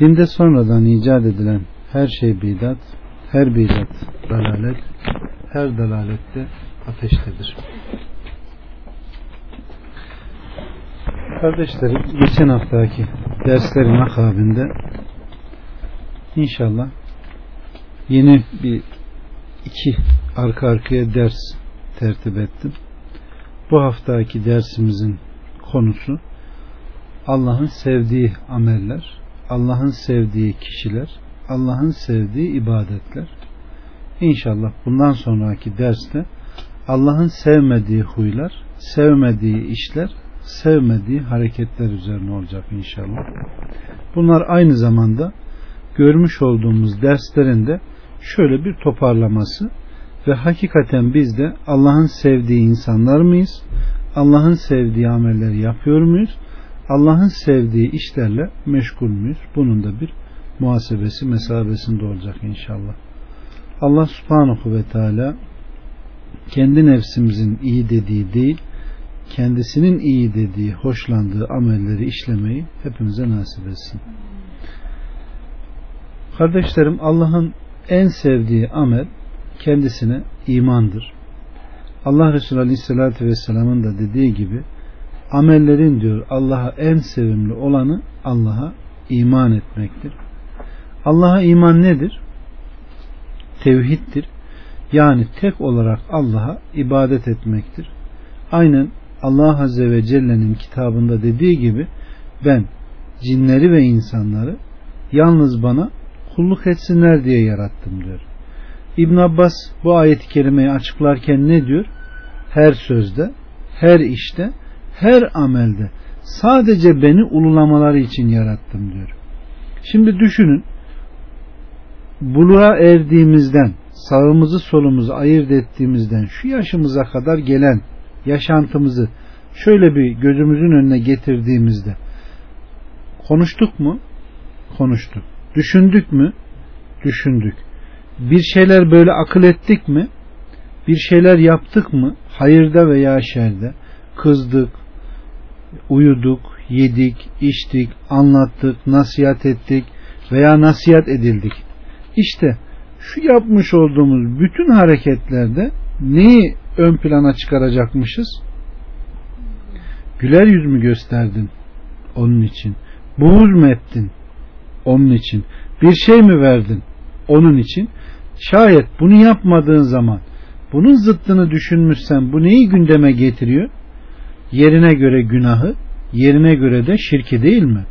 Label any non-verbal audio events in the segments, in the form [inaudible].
Dinde sonradan icat edilen her şey bidat, her bidat dalalet, her dalalette ateştedir. Kardeşlerim geçen haftaki derslerin akabinde inşallah yeni bir iki arka arkaya ders tertip ettim. Bu haftaki dersimizin konusu Allah'ın sevdiği ameller, Allah'ın sevdiği kişiler, Allah'ın sevdiği ibadetler. İnşallah bundan sonraki derste Allah'ın sevmediği huylar, sevmediği işler, sevmediği hareketler üzerine olacak inşallah. Bunlar aynı zamanda görmüş olduğumuz derslerinde şöyle bir toparlaması ve hakikaten biz de Allah'ın sevdiği insanlar mıyız? Allah'ın sevdiği amelleri yapıyor muyuz? Allah'ın sevdiği işlerle meşgul müyüz? Bunun da bir muhasebesi mesabesinde olacak inşallah. Allah subhanahu ve teala kendi nefsimizin iyi dediği değil, kendisinin iyi dediği, hoşlandığı amelleri işlemeyi hepimize nasip etsin. Kardeşlerim Allah'ın en sevdiği amel kendisine imandır. Allah Resulü Aleyhisselatü Vesselam'ın da dediği gibi amellerin diyor Allah'a en sevimli olanı Allah'a iman etmektir. Allah'a iman nedir? Tevhiddir. Yani tek olarak Allah'a ibadet etmektir. Aynen Allah Azze ve Celle'nin kitabında dediği gibi ben cinleri ve insanları yalnız bana kulluk etsinler diye yarattım diyor. İbn Abbas bu ayeti kerimeyi açıklarken ne diyor? Her sözde, her işte, her amelde sadece beni ululamaları için yarattım diyor. Şimdi düşünün buluğa erdiğimizden sağımızı solumuzu ayırt ettiğimizden şu yaşımıza kadar gelen yaşantımızı şöyle bir gözümüzün önüne getirdiğimizde konuştuk mu? Konuştuk. Düşündük mü? Düşündük. Bir şeyler böyle akıl ettik mi? Bir şeyler yaptık mı? Hayırda veya şerde. Kızdık, uyuduk, yedik, içtik, anlattık, nasihat ettik veya nasihat edildik. İşte şu yapmış olduğumuz bütün hareketlerde neyi ön plana çıkaracakmışız? Güler yüz mü gösterdin? Onun için. Buğuz mu ettin? Onun için. Bir şey mi verdin? Onun için. Şayet bunu yapmadığın zaman bunun zıttını düşünmüşsen bu neyi gündeme getiriyor? Yerine göre günahı, yerine göre de şirki değil mi?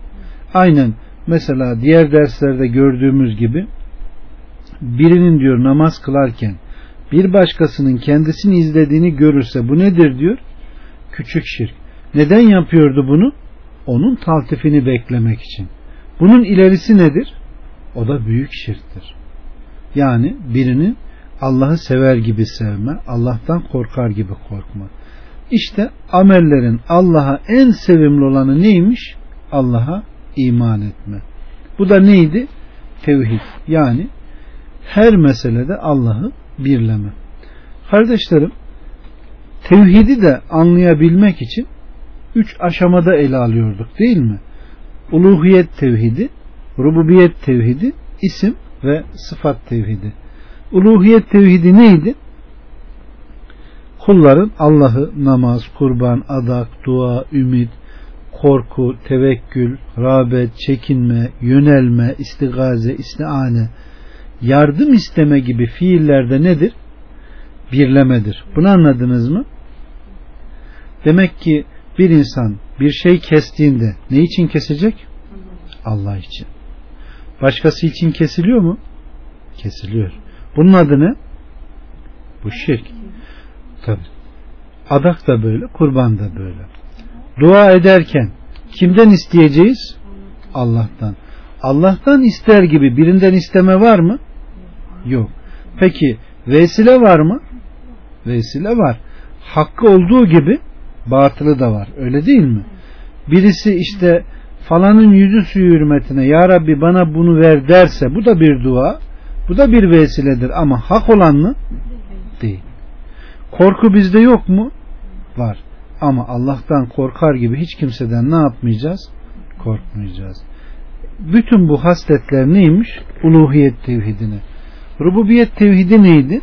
Aynen mesela diğer derslerde gördüğümüz gibi birinin diyor namaz kılarken bir başkasının kendisini izlediğini görürse bu nedir diyor? Küçük şirk. Neden yapıyordu bunu? Onun taltifini beklemek için. Bunun ilerisi nedir? O da büyük şirktir. Yani birini Allah'ı sever gibi sevme, Allah'tan korkar gibi korkma. İşte amellerin Allah'a en sevimli olanı neymiş? Allah'a iman etme. Bu da neydi? Tevhid. Yani her meselede Allah'ı birleme. Kardeşlerim, tevhidi de anlayabilmek için üç aşamada ele alıyorduk değil mi? Uluhiyet tevhidi, rububiyet tevhidi, isim ve sıfat tevhidi. Uluhiyet tevhidi neydi? Kulların Allah'ı namaz, kurban, adak, dua, ümit, korku, tevekkül, rağbet, çekinme, yönelme, istigaze, istiane, yardım isteme gibi fiillerde nedir? Birlemedir. Bunu anladınız mı? Demek ki bir insan bir şey kestiğinde ne için kesecek? Allah için. Başkası için kesiliyor mu? Kesiliyor. Bunun adı ne? Bu şirk. Tabi. Adak da böyle, kurban da böyle. Dua ederken kimden isteyeceğiz? Allah'tan. Allah'tan ister gibi birinden isteme var mı? Yok. Peki vesile var mı? Vesile var. Hakkı olduğu gibi batılı da var. Öyle değil mi? Birisi işte falanın yüzü suyu hürmetine ya Rabbi bana bunu ver derse bu da bir dua. Bu da bir vesiledir ama hak olan mı? Değil. Korku bizde yok mu? Var. Ama Allah'tan korkar gibi hiç kimseden ne yapmayacağız? Korkmayacağız. Bütün bu hasletler neymiş? Uluhiyet tevhidine. Rububiyet tevhidi neydi?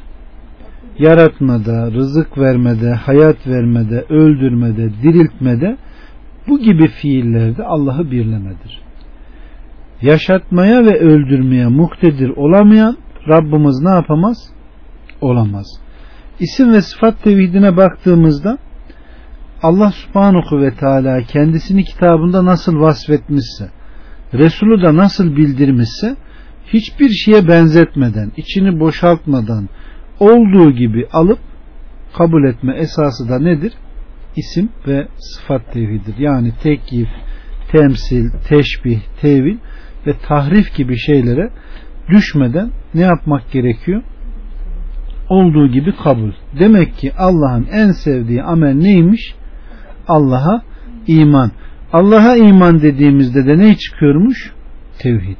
Yaratmada, rızık vermede, hayat vermede, öldürmede, diriltmede bu gibi fiillerde Allah'ı birlemedir. Yaşatmaya ve öldürmeye muktedir olamayan Rabbimiz ne yapamaz? Olamaz. İsim ve sıfat tevhidine baktığımızda Allah subhanahu ve teala kendisini kitabında nasıl vasfetmişse Resulü de nasıl bildirmişse hiçbir şeye benzetmeden, içini boşaltmadan olduğu gibi alıp kabul etme esası da nedir? İsim ve sıfat tevhidir. Yani tekyif, temsil, teşbih, tevil ve tahrif gibi şeylere düşmeden ne yapmak gerekiyor? Olduğu gibi kabul. Demek ki Allah'ın en sevdiği amel neymiş? Allah'a iman. Allah'a iman dediğimizde de ne çıkıyormuş? Tevhid.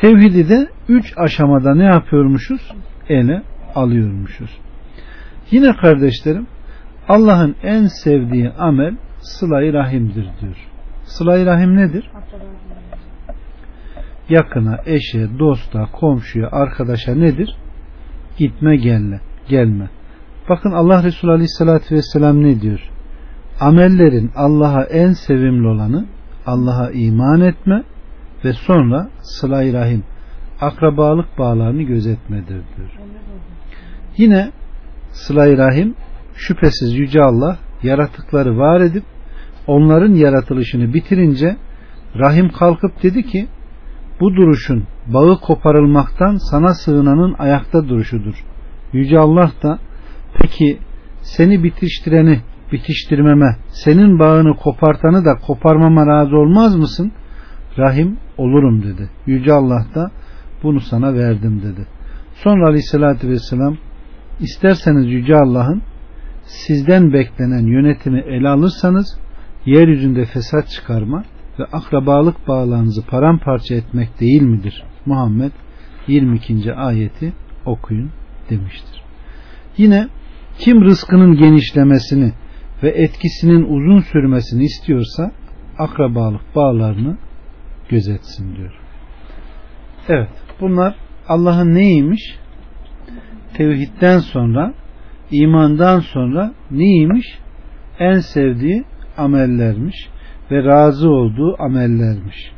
Tevhidi de üç aşamada ne yapıyormuşuz? Ele alıyormuşuz. Yine kardeşlerim Allah'ın en sevdiği amel sıla-i rahimdir diyor. Sıla-i rahim nedir? Yakına, eşe, dosta, komşuya, arkadaşa nedir? Gitme gelme. gelme. Bakın Allah Resulü Aleyhisselatü Vesselam ne diyor? Amellerin Allah'a en sevimli olanı Allah'a iman etme ve sonra sıla-i rahim, akrabalık bağlarını gözetmedir diyor. Yine sıla-i rahim şüphesiz Yüce Allah yaratıkları var edip onların yaratılışını bitirince rahim kalkıp dedi ki bu duruşun bağı koparılmaktan sana sığınanın ayakta duruşudur. Yüce Allah da peki seni bitiştireni bitiştirmeme, senin bağını kopartanı da koparmama razı olmaz mısın? Rahim olurum dedi. Yüce Allah da bunu sana verdim dedi. Sonra aleyhissalatü vesselam isterseniz Yüce Allah'ın sizden beklenen yönetimi ele alırsanız yeryüzünde fesat çıkarma ve akrabalık bağlarınızı paramparça etmek değil midir? Muhammed 22. ayeti okuyun demiştir. Yine kim rızkının genişlemesini ve etkisinin uzun sürmesini istiyorsa akrabalık bağlarını gözetsin diyor. Evet bunlar Allah'ın neymiş? Tevhidden sonra imandan sonra neymiş? En sevdiği amellermiş ve razı olduğu amellermiş.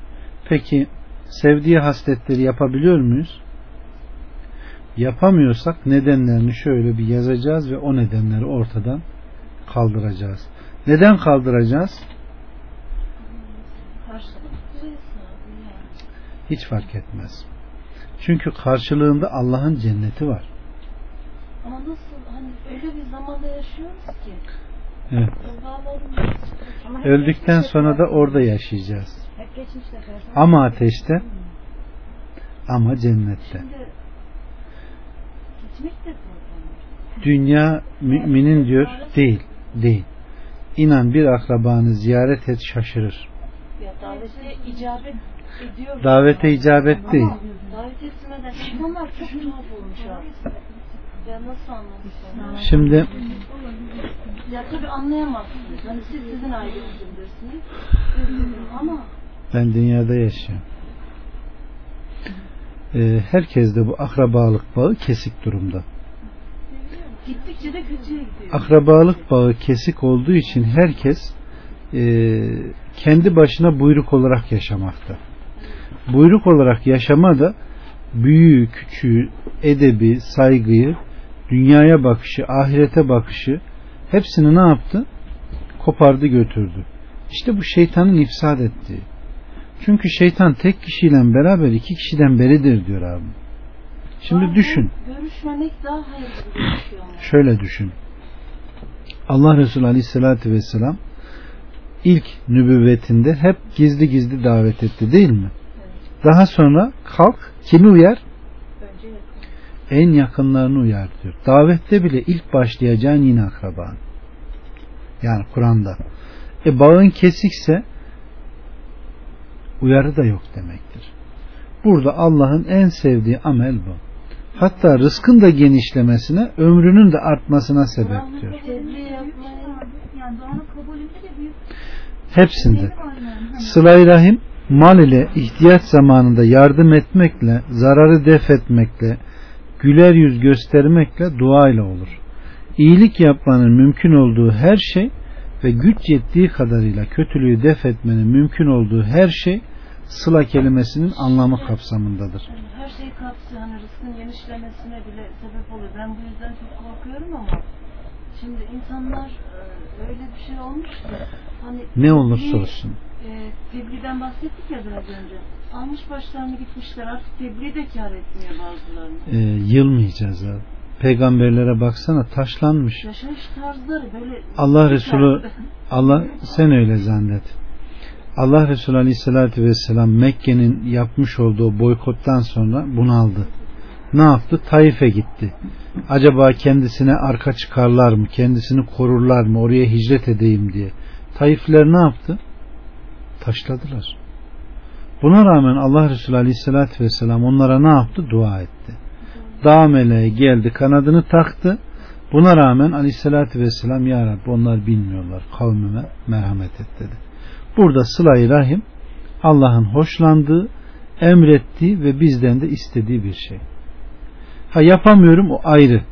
Peki sevdiği hasletleri yapabiliyor muyuz? Yapamıyorsak nedenlerini şöyle bir yazacağız ve o nedenleri ortadan kaldıracağız. Neden kaldıracağız? Hiç fark etmez. Çünkü karşılığında Allah'ın cenneti var. Ama nasıl hani öyle bir zamanda yaşıyoruz ki. Evet. Öldükten sonra da orada yaşayacağız. Ama ateşte ama cennette. Dünya müminin diyor değil. Değil. İnan bir akrabanı ziyaret et şaşırır. Davete icabet ediyor. Davete icabet değil. Davet etmeden çok tuhaf olmuş. Ya nasıl anlatsam? Şimdi Ya tabi anlayamazsınız. Hani siz sizin ailenizindesiniz. Ama ben dünyada yaşıyorum. Ee, herkes de bu akrabalık bağı kesik durumda. gittikçe de kötüye gidiyor. Akrabalık bağı kesik olduğu için herkes e, kendi başına buyruk olarak yaşamakta. Buyruk olarak yaşama da büyüğü, küçüğü, edebi, saygıyı, dünyaya bakışı, ahirete bakışı hepsini ne yaptı? Kopardı götürdü. İşte bu şeytanın ifsad ettiği. Çünkü şeytan tek kişiyle beraber iki kişiden beridir diyor abi. Şimdi Bazen düşün. Görüşmemek daha hayırlı gözüküyor. Şöyle düşün. Allah Resulü Aleyhisselatü Vesselam ilk nübüvvetinde hep gizli gizli davet etti değil mi? Daha sonra kalk kimi uyar? En yakınlarını uyar diyor. Davette bile ilk başlayacağın yine akraban. Yani Kur'an'da. E bağın kesikse uyarı da yok demektir. Burada Allah'ın en sevdiği amel bu. Hatta rızkın da genişlemesine, ömrünün de artmasına sebep diyor. Büyük Hepsinde. Sıla-i Rahim mal ile ihtiyaç zamanında yardım etmekle, zararı def etmekle, güler yüz göstermekle, dua ile olur. İyilik yapmanın mümkün olduğu her şey ve güç yettiği kadarıyla kötülüğü def etmenin mümkün olduğu her şey sıla kelimesinin anlamı kapsamındadır. Her şeyi kapsıyor. Hani rızkın genişlemesine bile sebep oluyor. Ben bu yüzden çok korkuyorum ama şimdi insanlar e, öyle bir şey olmuş ki hani Ne olursa olsun. E, tebliğden bahsettik ya biraz önce. Almış başlarını gitmişler artık tebliğ de kar etmiyor bazılarını. Ee, yılmayacağız abi. Peygamberlere baksana taşlanmış. Yaşayış tarzları böyle Allah Resulü Allah sen öyle zannet. Allah Resulü Aleyhisselatü Vesselam Mekke'nin yapmış olduğu boykottan sonra bunaldı. Ne yaptı? Taif'e gitti. Acaba kendisine arka çıkarlar mı? Kendisini korurlar mı? Oraya hicret edeyim diye. Taifler ne yaptı? Taşladılar. Buna rağmen Allah Resulü Aleyhisselatü Vesselam onlara ne yaptı? Dua etti. Dağ meleği geldi kanadını taktı. Buna rağmen Aleyhisselatü Vesselam Ya Rabbi onlar bilmiyorlar. Kavmime merhamet et dedi. Burada sıla-i rahim Allah'ın hoşlandığı, emrettiği ve bizden de istediği bir şey. Ha yapamıyorum o ayrı.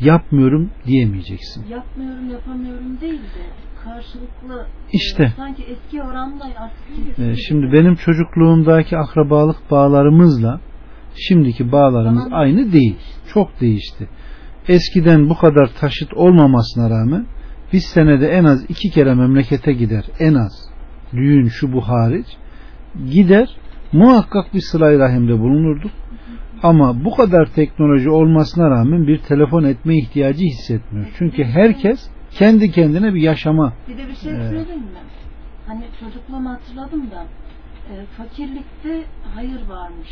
Yapmıyorum diyemeyeceksin. yapmıyorum yapamıyorum değil de karşılıklı İşte. e, sanki eski oranla artık Ee, şimdi benim çocukluğumdaki akrabalık bağlarımızla şimdiki bağlarımız Zaman aynı değil. Çok değişti. Eskiden bu kadar taşıt olmamasına rağmen biz senede en az iki kere memlekete gider. En az. Düğün şu bu hariç. Gider muhakkak bir sıla rahimde bulunurduk. Ama bu kadar teknoloji olmasına rağmen bir telefon etme ihtiyacı hissetmiyor. Çünkü herkes kendi kendine bir yaşama Bir de bir şey Evet. söyleyeyim mi? Hani çocukluğumu hatırladım da e, fakirlikte hayır varmış.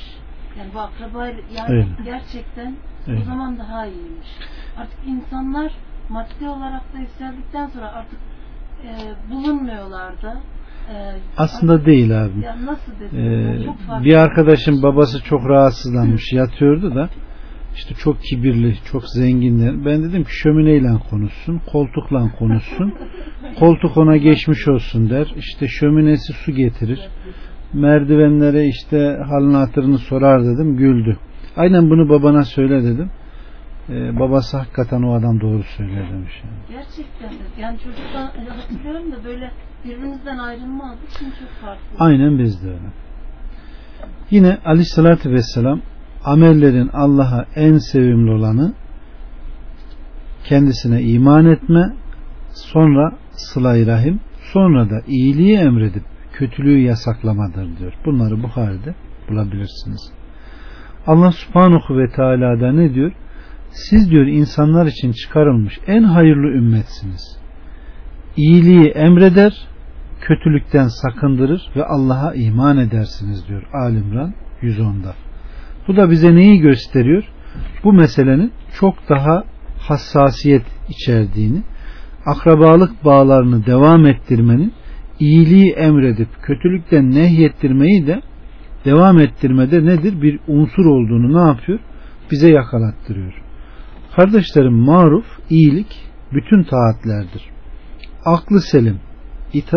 Yani bu akraba yani Öyle. gerçekten Öyle. o zaman daha iyiymiş. Artık insanlar maddi olarak da yükseldikten sonra artık e, bulunmuyorlar da. Aslında değil abi. Ya nasıl desem Ee, bir arkadaşım babası çok rahatsızlanmış [laughs] yatıyordu da işte çok kibirli, çok zenginler. Ben dedim ki şömineyle konuşsun, koltukla konuşsun. [laughs] Koltuk ona geçmiş olsun der. İşte şöminesi su getirir. Merdivenlere işte halini hatırını sorar dedim. Güldü. Aynen bunu babana söyle dedim. Ee, babası hakikaten o adam doğru söylüyor demiş. Yani. Gerçekten. Yani çocuktan e, hatırlıyorum da böyle birbirinizden ayrılmaz için çok farklı. Aynen biz de öyle. Yine aleyhissalatü vesselam amellerin Allah'a en sevimli olanı kendisine iman etme, sonra sıla rahim, sonra da iyiliği emredip kötülüğü yasaklamadır diyor. Bunları Buhari'de bulabilirsiniz. Allah subhanahu ve teala da ne diyor? Siz diyor insanlar için çıkarılmış en hayırlı ümmetsiniz. İyiliği emreder, kötülükten sakındırır ve Allah'a iman edersiniz diyor Alimran 110'da. Bu da bize neyi gösteriyor? Bu meselenin çok daha hassasiyet içerdiğini, akrabalık bağlarını devam ettirmenin, iyiliği emredip kötülükten nehyettirmeyi de devam ettirmede nedir? Bir unsur olduğunu ne yapıyor? Bize yakalattırıyor. Kardeşlerim maruf, iyilik bütün taatlerdir. Aklı selim,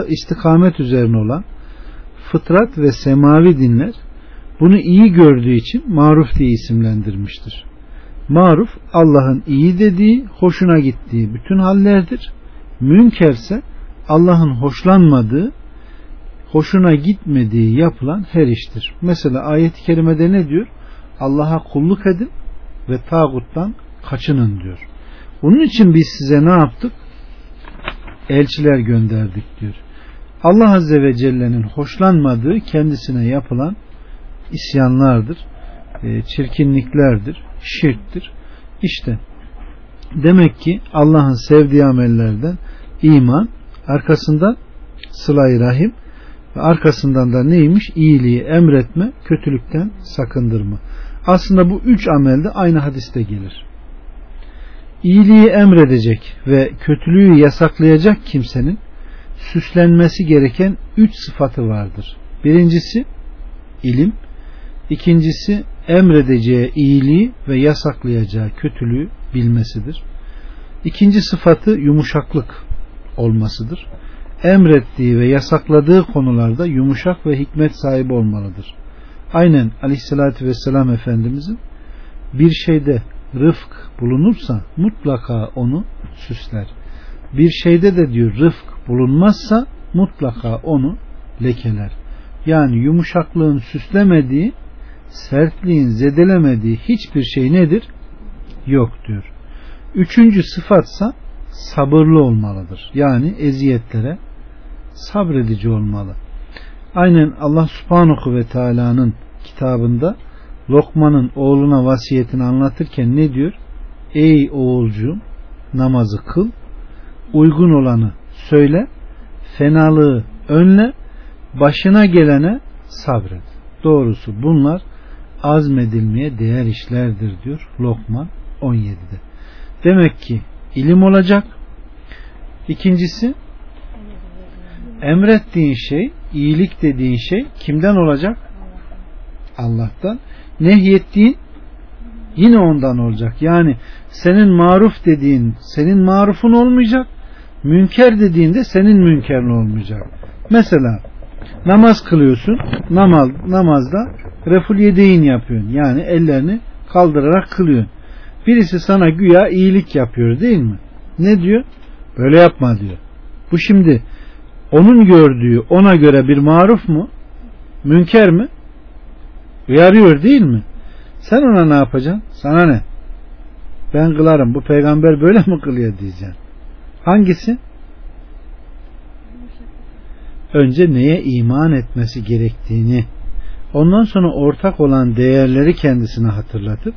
istikamet üzerine olan fıtrat ve semavi dinler bunu iyi gördüğü için maruf diye isimlendirmiştir. Maruf Allah'ın iyi dediği, hoşuna gittiği bütün hallerdir. Münkerse Allah'ın hoşlanmadığı, hoşuna gitmediği yapılan her iştir. Mesela ayet-i kerimede ne diyor? Allah'a kulluk edin ve tağuttan kaçının diyor. Bunun için biz size ne yaptık? Elçiler gönderdik diyor. Allah Azze ve Celle'nin hoşlanmadığı kendisine yapılan isyanlardır, e, çirkinliklerdir, şirktir. İşte demek ki Allah'ın sevdiği amellerden iman, arkasından sıla rahim ve arkasından da neymiş? İyiliği emretme, kötülükten sakındırma. Aslında bu üç amelde aynı hadiste gelir. İyiliği emredecek ve kötülüğü yasaklayacak kimsenin süslenmesi gereken üç sıfatı vardır. Birincisi ilim, ikincisi emredeceği iyiliği ve yasaklayacağı kötülüğü bilmesidir. İkinci sıfatı yumuşaklık olmasıdır. Emrettiği ve yasakladığı konularda yumuşak ve hikmet sahibi olmalıdır. Aynen aleyhissalatü vesselam Efendimizin bir şeyde rıfk bulunursa mutlaka onu süsler. Bir şeyde de diyor rıfk bulunmazsa mutlaka onu lekeler. Yani yumuşaklığın süslemediği, sertliğin zedelemediği hiçbir şey nedir? Yok diyor. Üçüncü sıfatsa sabırlı olmalıdır. Yani eziyetlere sabredici olmalı. Aynen Allah subhanahu ve teala'nın kitabında Lokman'ın oğluna vasiyetini anlatırken ne diyor? Ey oğulcuğum namazı kıl, uygun olanı söyle, fenalığı önle, başına gelene sabret. Doğrusu bunlar azmedilmeye değer işlerdir diyor Lokman 17'de. Demek ki ilim olacak. İkincisi emrettiğin şey, iyilik dediğin şey kimden olacak? Allah'tan. Nehyettiğin yine ondan olacak. Yani senin maruf dediğin senin marufun olmayacak. Münker dediğinde senin münkerin olmayacak. Mesela namaz kılıyorsun. Namaz, namazda reful yedeğin yapıyorsun. Yani ellerini kaldırarak kılıyorsun. Birisi sana güya iyilik yapıyor değil mi? Ne diyor? Böyle yapma diyor. Bu şimdi onun gördüğü ona göre bir maruf mu? Münker mi? Uyarıyor değil mi? Sen ona ne yapacaksın? Sana ne? Ben kılarım. Bu peygamber böyle mi kılıyor diyeceksin. Hangisi? Önce neye iman etmesi gerektiğini ondan sonra ortak olan değerleri kendisine hatırlatıp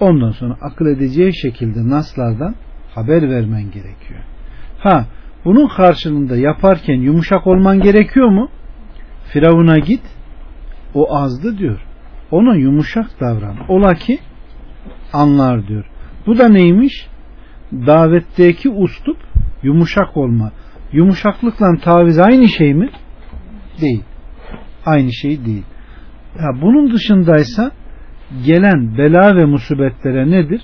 ondan sonra akıl edeceği şekilde naslardan haber vermen gerekiyor. Ha bunun karşılığında yaparken yumuşak olman gerekiyor mu? Firavun'a git o azdı diyor. Ona yumuşak davran. Ola ki anlar diyor. Bu da neymiş? Davetteki ustup yumuşak olma. Yumuşaklıkla taviz aynı şey mi? Değil. Aynı şey değil. Ya bunun dışındaysa gelen bela ve musibetlere nedir?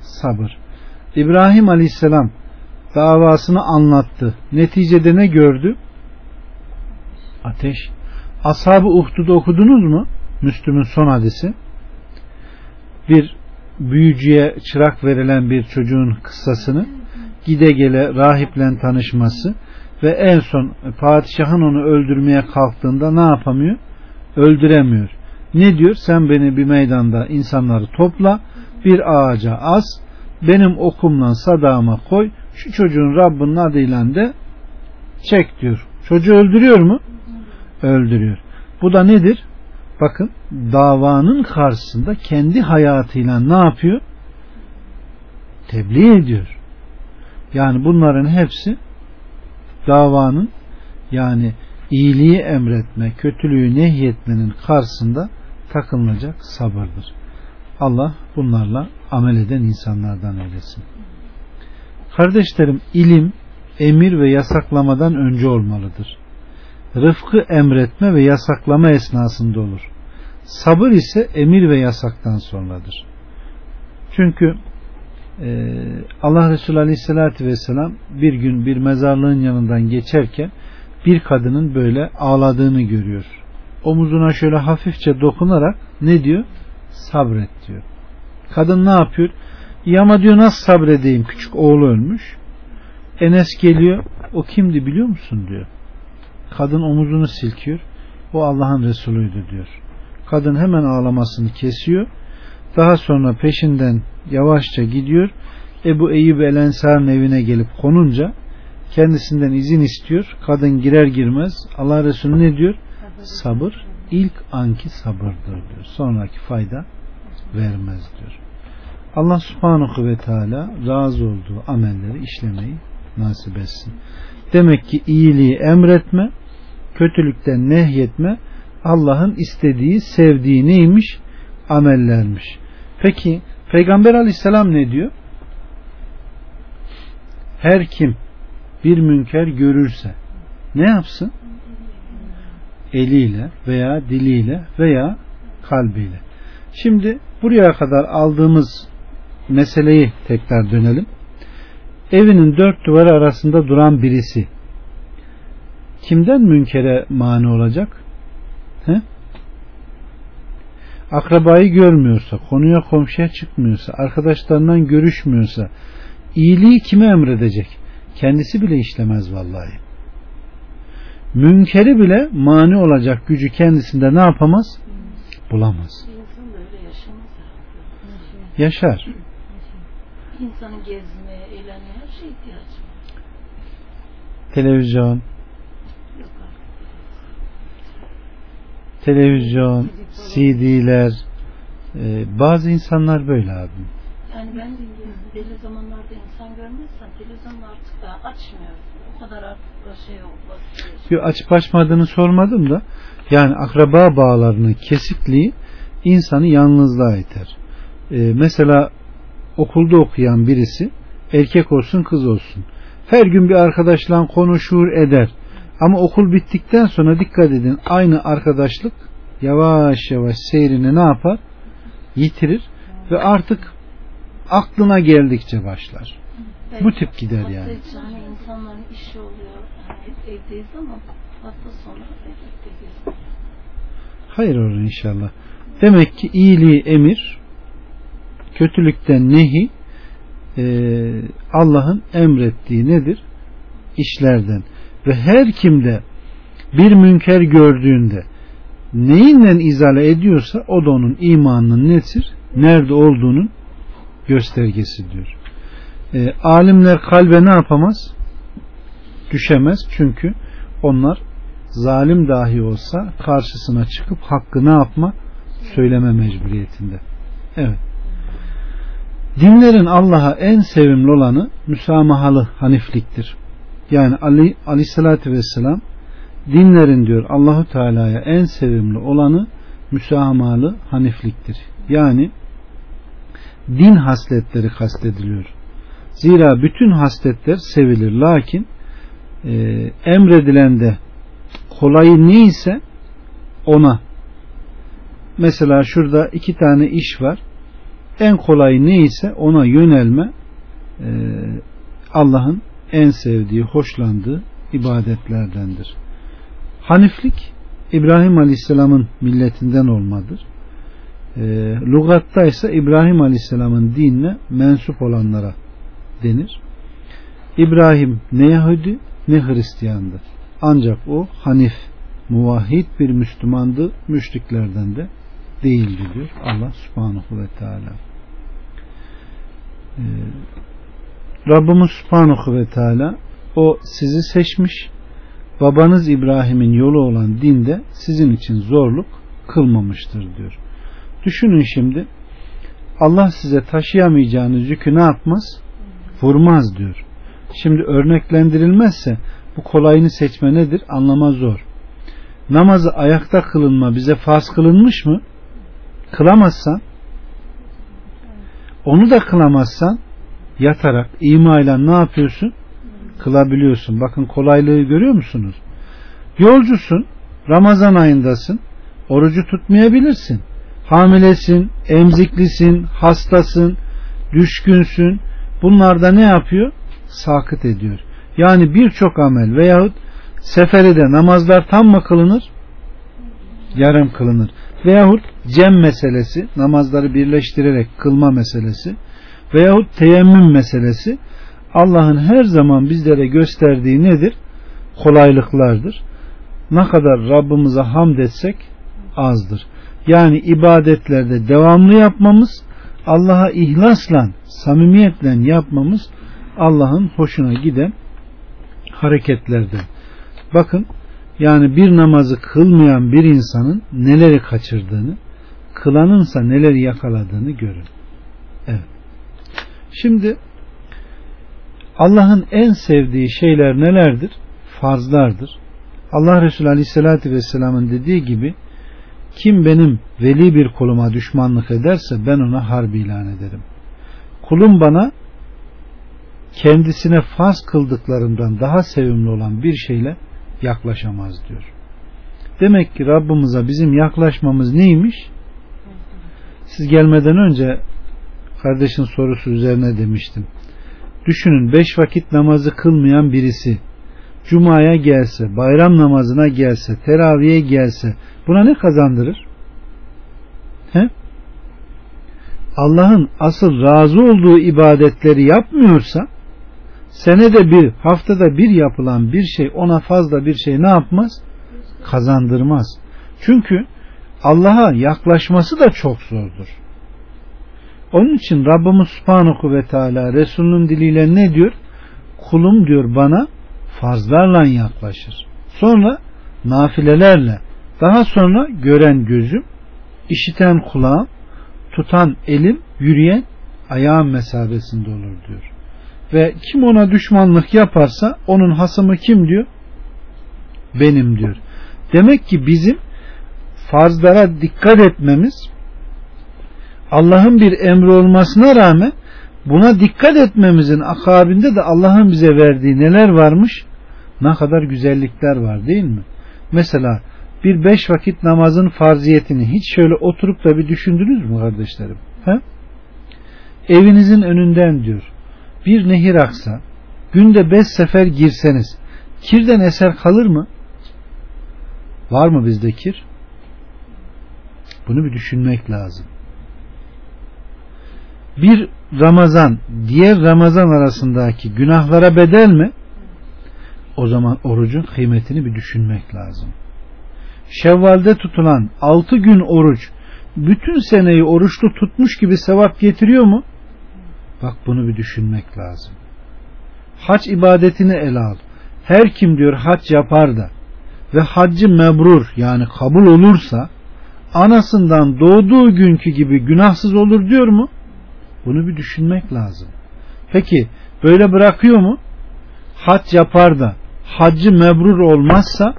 Sabır. İbrahim Aleyhisselam davasını anlattı. Neticede ne gördü? Ateş. Ashab-ı Uhdud'u okudunuz mu? Müslüm'ün son hadisi. Bir büyücüye çırak verilen bir çocuğun kıssasını gide gele rahiple tanışması ve en son padişahın onu öldürmeye kalktığında ne yapamıyor? Öldüremiyor. Ne diyor? Sen beni bir meydanda insanları topla, bir ağaca as, benim okumla sadağıma koy, şu çocuğun Rabbinin adıyla de çek diyor. Çocuğu öldürüyor mu? Öldürüyor. Bu da nedir? Bakın davanın karşısında kendi hayatıyla ne yapıyor? Tebliğ ediyor. Yani bunların hepsi davanın yani iyiliği emretme, kötülüğü nehyetmenin karşısında takınılacak sabırdır. Allah bunlarla amel eden insanlardan eylesin. Kardeşlerim ilim, emir ve yasaklamadan önce olmalıdır. Rıfkı emretme ve yasaklama esnasında olur. Sabır ise emir ve yasaktan sonradır. Çünkü e, Allah Resulü Aleyhisselatü Vesselam bir gün bir mezarlığın yanından geçerken bir kadının böyle ağladığını görüyor. Omuzuna şöyle hafifçe dokunarak ne diyor? Sabret diyor. Kadın ne yapıyor? Ya ama diyor nasıl sabredeyim küçük oğlu ölmüş. Enes geliyor. O kimdi biliyor musun diyor. Kadın omuzunu silkiyor. O Allah'ın Resulüydü diyor. Kadın hemen ağlamasını kesiyor. Daha sonra peşinden yavaşça gidiyor. Ebu Eyyub El Ensar'ın evine gelip konunca kendisinden izin istiyor. Kadın girer girmez Allah Resulü ne diyor? Sabır ilk anki sabırdır diyor. Sonraki fayda vermez diyor. Allah subhanahu ve teala razı olduğu amelleri işlemeyi nasip etsin. Demek ki iyiliği emretme, kötülükten nehyetme Allah'ın istediği, sevdiği neymiş? Amellermiş. Peki Peygamber aleyhisselam ne diyor? Her kim bir münker görürse ne yapsın? Eliyle veya diliyle veya kalbiyle. Şimdi buraya kadar aldığımız meseleyi tekrar dönelim. Evinin dört duvarı arasında duran birisi kimden münkere mani olacak? He? Akrabayı görmüyorsa, konuya komşuya çıkmıyorsa, arkadaşlarından görüşmüyorsa, iyiliği kime emredecek? Kendisi bile işlemez vallahi. Münkeri bile mani olacak gücü kendisinde ne yapamaz? Bulamaz. Yaşar. İnsanın gezmeye, eğlenmeye her şeye ihtiyacı var. Televizyon, Yok artık. Televizyon, CD'ler, e, bazı insanlar böyle abi. Yani ben de belli zamanlarda insan görmezsem televizyonu artık da açmıyorum. O kadar artık şey olmaz. Yo, açıp açmadığını sormadım da yani akraba bağlarının kesikliği insanı yalnızlığa iter. Ee, mesela okulda okuyan birisi erkek olsun kız olsun her gün bir arkadaşla konuşur eder ama okul bittikten sonra dikkat edin aynı arkadaşlık yavaş yavaş seyrini ne yapar yitirir ve artık aklına geldikçe başlar. Bu tip gider yani. hani insanların işi oluyor. Yani hep evdeyiz ama hafta sonu gezmek. Hayır olur inşallah. Demek ki iyiliği emir, kötülükten nehi, e, Allah'ın emrettiği nedir? İşlerden. Ve her kimde bir münker gördüğünde neyinle izale ediyorsa o da onun imanının nedir? Nerede olduğunun göstergesi diyor. E, alimler kalbe ne yapamaz? Düşemez çünkü onlar zalim dahi olsa karşısına çıkıp hakkı ne yapma? Söyleme mecburiyetinde. Evet. Dinlerin Allah'a en sevimli olanı müsamahalı hanifliktir. Yani Ali Aleyhisselatü Vesselam dinlerin diyor Allahu Teala'ya en sevimli olanı müsamahalı hanifliktir. Yani din hasletleri kastediliyor. Zira bütün hasletler sevilir. Lakin e, emredilende kolayı neyse ona mesela şurada iki tane iş var en kolayı neyse ona yönelme e, Allah'ın en sevdiği, hoşlandığı ibadetlerdendir. Haniflik İbrahim Aleyhisselam'ın milletinden olmadır. E, lugatta ise İbrahim Aleyhisselam'ın dinine mensup olanlara denir. İbrahim ne Yahudi ne Hristiyandı. Ancak o Hanif, muvahhid bir Müslümandı, müşriklerden de değildi diyor Allah subhanahu ve teala. Ee, Rabbimiz subhanahu ve teala o sizi seçmiş babanız İbrahim'in yolu olan dinde sizin için zorluk kılmamıştır diyor. Düşünün şimdi Allah size taşıyamayacağınız yükü ne yapmaz? Vurmaz diyor. Şimdi örneklendirilmezse bu kolayını seçme nedir? Anlama zor. Namazı ayakta kılınma bize farz kılınmış mı? Kılamazsan onu da kılamazsan yatarak imayla ne yapıyorsun? Kılabiliyorsun. Bakın kolaylığı görüyor musunuz? Yolcusun, Ramazan ayındasın, orucu tutmayabilirsin. Hamilesin, emziklisin, hastasın, düşkünsün. Bunlarda ne yapıyor? Sakıt ediyor. Yani birçok amel veyahut seferi de namazlar tam mı kılınır? Yarım kılınır. Veyahut cem meselesi, namazları birleştirerek kılma meselesi veyahut teyemmüm meselesi Allah'ın her zaman bizlere gösterdiği nedir? Kolaylıklardır. Ne kadar Rabbimize hamd etsek azdır. Yani ibadetlerde devamlı yapmamız, Allah'a ihlasla, samimiyetle yapmamız Allah'ın hoşuna giden hareketlerden. Bakın yani bir namazı kılmayan bir insanın neleri kaçırdığını, kılanınsa neleri yakaladığını görün. Şimdi Allah'ın en sevdiği şeyler nelerdir? Farzlardır. Allah Resulü Aleyhisselatü Vesselam'ın dediği gibi kim benim veli bir kuluma düşmanlık ederse ben ona harbi ilan ederim. Kulum bana kendisine farz kıldıklarından daha sevimli olan bir şeyle yaklaşamaz diyor. Demek ki Rabbimize bizim yaklaşmamız neymiş? Siz gelmeden önce kardeşin sorusu üzerine demiştim. Düşünün beş vakit namazı kılmayan birisi Cuma'ya gelse, bayram namazına gelse, teraviye gelse buna ne kazandırır? He? Allah'ın asıl razı olduğu ibadetleri yapmıyorsa senede bir, haftada bir yapılan bir şey ona fazla bir şey ne yapmaz? Kazandırmaz. Çünkü Allah'a yaklaşması da çok zordur. Onun için Rabbimiz Subhanahu ve Teala Resulünün diliyle ne diyor? Kulum diyor bana farzlarla yaklaşır. Sonra nafilelerle, daha sonra gören gözüm, işiten kulağım, tutan elim, yürüyen ayağım mesabesinde olur diyor. Ve kim ona düşmanlık yaparsa onun hasımı kim diyor? Benim diyor. Demek ki bizim farzlara dikkat etmemiz Allah'ın bir emri olmasına rağmen buna dikkat etmemizin akabinde de Allah'ın bize verdiği neler varmış? Ne kadar güzellikler var değil mi? Mesela bir beş vakit namazın farziyetini hiç şöyle oturup da bir düşündünüz mü kardeşlerim? He? Evinizin önünden diyor bir nehir aksa günde beş sefer girseniz kirden eser kalır mı? Var mı bizde kir? Bunu bir düşünmek lazım. Bir Ramazan diğer Ramazan arasındaki günahlara bedel mi? O zaman orucun kıymetini bir düşünmek lazım. Şevvalde tutulan altı gün oruç bütün seneyi oruçlu tutmuş gibi sevap getiriyor mu? Bak bunu bir düşünmek lazım. Hac ibadetini ele al. Her kim diyor hac yapar da ve haccı mebrur yani kabul olursa anasından doğduğu günkü gibi günahsız olur diyor mu? Bunu bir düşünmek lazım. Peki böyle bırakıyor mu? Hac yapar da haccı mebrur olmazsa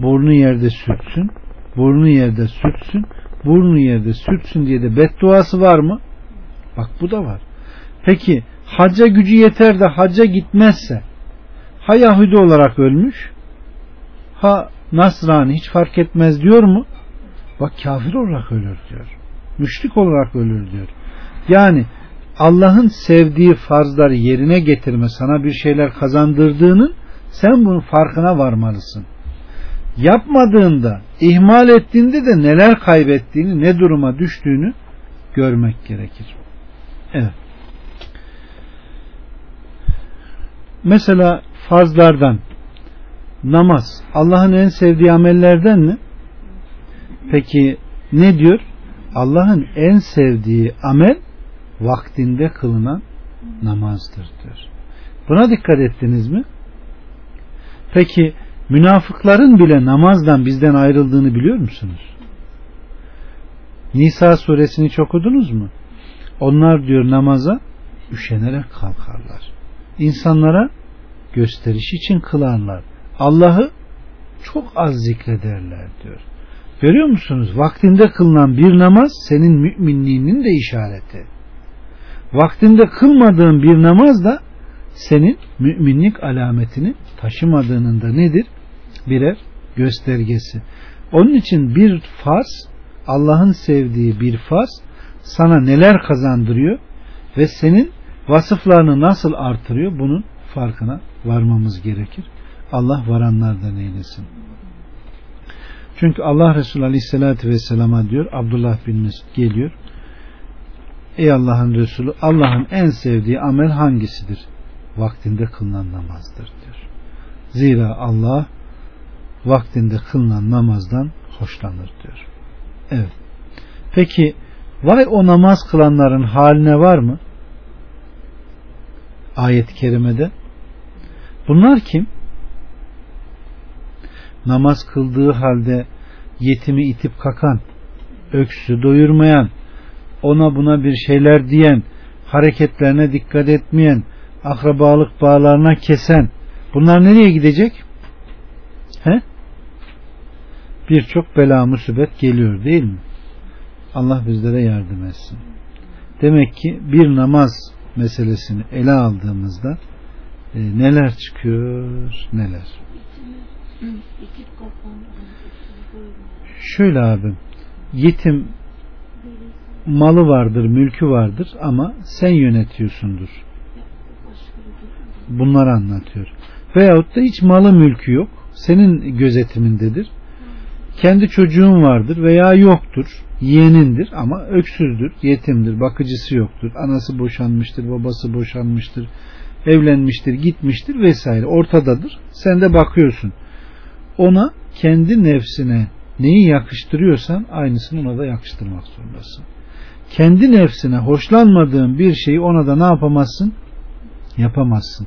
burnu yerde sürtsün, burnu yerde sürtsün, burnu yerde sürtsün diye de bedduası var mı? Bak bu da var. Peki hacca gücü yeter de hacca gitmezse ha Yahudi olarak ölmüş ha Nasrani hiç fark etmez diyor mu? Bak kafir olarak ölür diyor. Müşrik olarak ölür diyor. Yani Allah'ın sevdiği farzları yerine getirme sana bir şeyler kazandırdığının sen bunun farkına varmalısın. Yapmadığında, ihmal ettiğinde de neler kaybettiğini, ne duruma düştüğünü görmek gerekir. Evet. Mesela farzlardan namaz Allah'ın en sevdiği amellerden mi? Peki ne diyor? Allah'ın en sevdiği amel vaktinde kılınan namazdır diyor. Buna dikkat ettiniz mi? Peki münafıkların bile namazdan bizden ayrıldığını biliyor musunuz? Nisa suresini hiç okudunuz mu? Onlar diyor namaza üşenerek kalkarlar. İnsanlara gösteriş için kılarlar. Allah'ı çok az zikrederler diyor. Görüyor musunuz? Vaktinde kılınan bir namaz senin müminliğinin de işareti. Vaktinde kılmadığın bir namaz da senin müminlik alametini taşımadığının da nedir? Birer göstergesi. Onun için bir farz Allah'ın sevdiği bir farz sana neler kazandırıyor ve senin vasıflarını nasıl artırıyor bunun farkına varmamız gerekir. Allah varanlardan eylesin. Çünkü Allah Resulü Aleyhisselatü Vesselam'a diyor Abdullah bin Mesud geliyor. Ey Allah'ın Resulü Allah'ın en sevdiği amel hangisidir? Vaktinde kılınan namazdır diyor. Zira Allah vaktinde kılınan namazdan hoşlanır diyor. Evet. Peki vay o namaz kılanların haline var mı? Ayet-i kerimede. Bunlar kim? Namaz kıldığı halde yetimi itip kakan, öksü doyurmayan, ona buna bir şeyler diyen, hareketlerine dikkat etmeyen, akrabalık bağlarına kesen bunlar nereye gidecek? He? Birçok bela musibet geliyor değil mi? Allah bizlere yardım etsin. Demek ki bir namaz meselesini ele aldığımızda e, neler çıkıyor neler. Şöyle abim yetim malı vardır, mülkü vardır ama sen yönetiyorsundur. Bunları anlatıyor. Veyahut da hiç malı mülkü yok. Senin gözetimindedir. Kendi çocuğun vardır veya yoktur. Yeğenindir ama öksüzdür, yetimdir, bakıcısı yoktur. Anası boşanmıştır, babası boşanmıştır, evlenmiştir, gitmiştir vesaire. Ortadadır. Sen de bakıyorsun. Ona kendi nefsine neyi yakıştırıyorsan aynısını ona da yakıştırmak zorundasın. Kendi nefsine hoşlanmadığın bir şeyi ona da ne yapamazsın? Yapamazsın.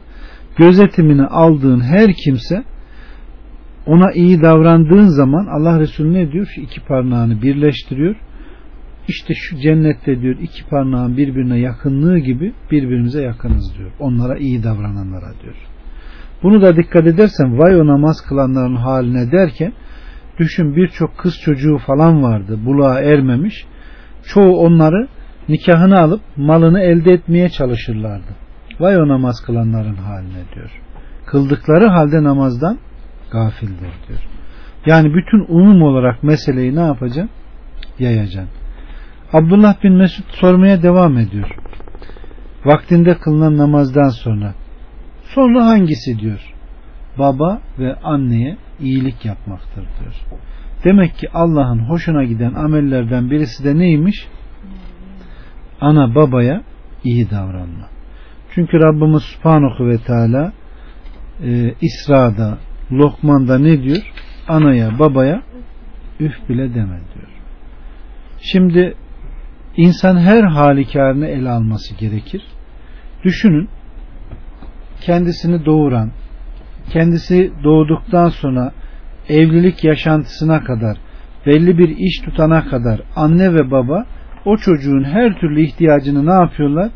Gözetimini aldığın her kimse ona iyi davrandığın zaman Allah Resulü ne diyor? Şu iki parmağını birleştiriyor. İşte şu cennette diyor iki parmağın birbirine yakınlığı gibi birbirimize yakınız diyor. Onlara iyi davrananlara diyor. Bunu da dikkat edersen vay o namaz kılanların haline derken düşün birçok kız çocuğu falan vardı buluğa ermemiş. Çoğu onları nikahını alıp malını elde etmeye çalışırlardı. Vay o namaz kılanların haline diyor. Kıldıkları halde namazdan gafildir diyor. Yani bütün umum olarak meseleyi ne yapacaksın? Yayacaksın. Abdullah bin Mesud sormaya devam ediyor. Vaktinde kılınan namazdan sonra. Sonra hangisi diyor? Baba ve anneye iyilik yapmaktır diyor. Demek ki Allah'ın hoşuna giden amellerden birisi de neymiş? Ana babaya iyi davranma. Çünkü Rabbimiz Subhanahu ve Teala e, İsra'da, Lokman'da ne diyor? Anaya, babaya üf bile deme diyor. Şimdi insan her halükarını ele alması gerekir. Düşünün kendisini doğuran, kendisi doğduktan sonra evlilik yaşantısına kadar belli bir iş tutana kadar anne ve baba o çocuğun her türlü ihtiyacını ne yapıyorlar?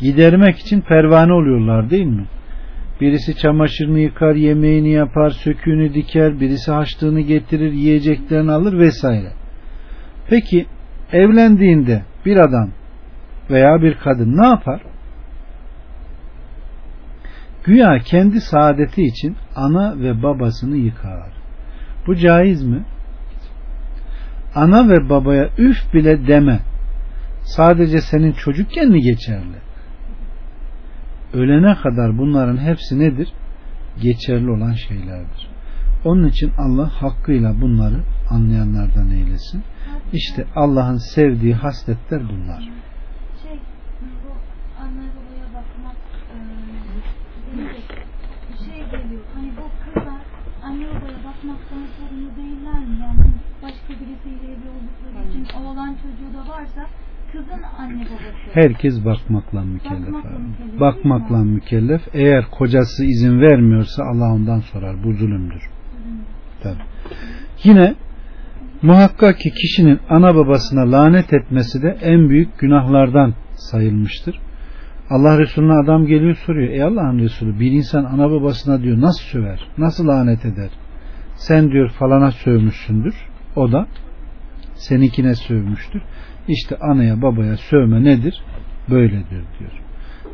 Gidermek için pervane oluyorlar değil mi? Birisi çamaşırını yıkar, yemeğini yapar, söküğünü diker, birisi haçlığını getirir, yiyeceklerini alır vesaire. Peki evlendiğinde bir adam veya bir kadın ne yapar? Güya kendi saadeti için ana ve babasını yıkar. Bu caiz mi? Ana ve babaya üf bile deme. Sadece senin çocukken mi geçerli? Ölene kadar bunların hepsi nedir? Geçerli olan şeylerdir. Onun için Allah hakkıyla bunları anlayanlardan eylesin. İşte Allah'ın sevdiği hasletler bunlar. Şey, bu anne babaya bakmak e, deyince şey geliyor. Hani bu kızlar anne babaya bakmaktan sorumlu değiller mi? Yani başka birisiyle evli oldukları için oğlan çocuğu da varsa kızın anne babası. Herkes bakmakla mükellef. Bakmakla abi. mükellef, Bakmakla. Eğer kocası izin vermiyorsa Allah ondan sorar. Bu zulümdür. Tabii. Yine muhakkak ki kişinin ana babasına lanet etmesi de en büyük günahlardan sayılmıştır. Allah Resulüne adam geliyor soruyor. Ey Allah'ın Resulü bir insan ana babasına diyor nasıl söver? Nasıl lanet eder? Sen diyor falana sövmüşsündür. O da seninkine sövmüştür. İşte anaya babaya sövme nedir? Böyledir diyor.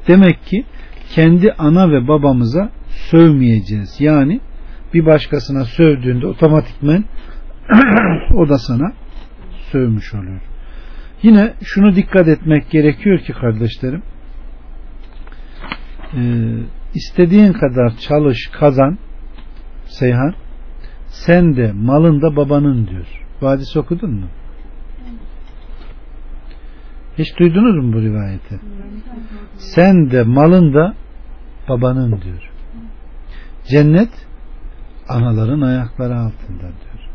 Demek ki kendi ana ve babamıza sövmeyeceğiz. Yani bir başkasına sövdüğünde otomatikmen [clears throat] o da sana sövmüş oluyor. Yine şunu dikkat etmek gerekiyor ki kardeşlerim e, istediğin kadar çalış kazan Seyhan sen de malın da babanın diyor. Bu okudun mu? Hiç duydunuz mu bu rivayeti? Sen de malın da babanın diyor. Cennet anaların ayakları altında diyor.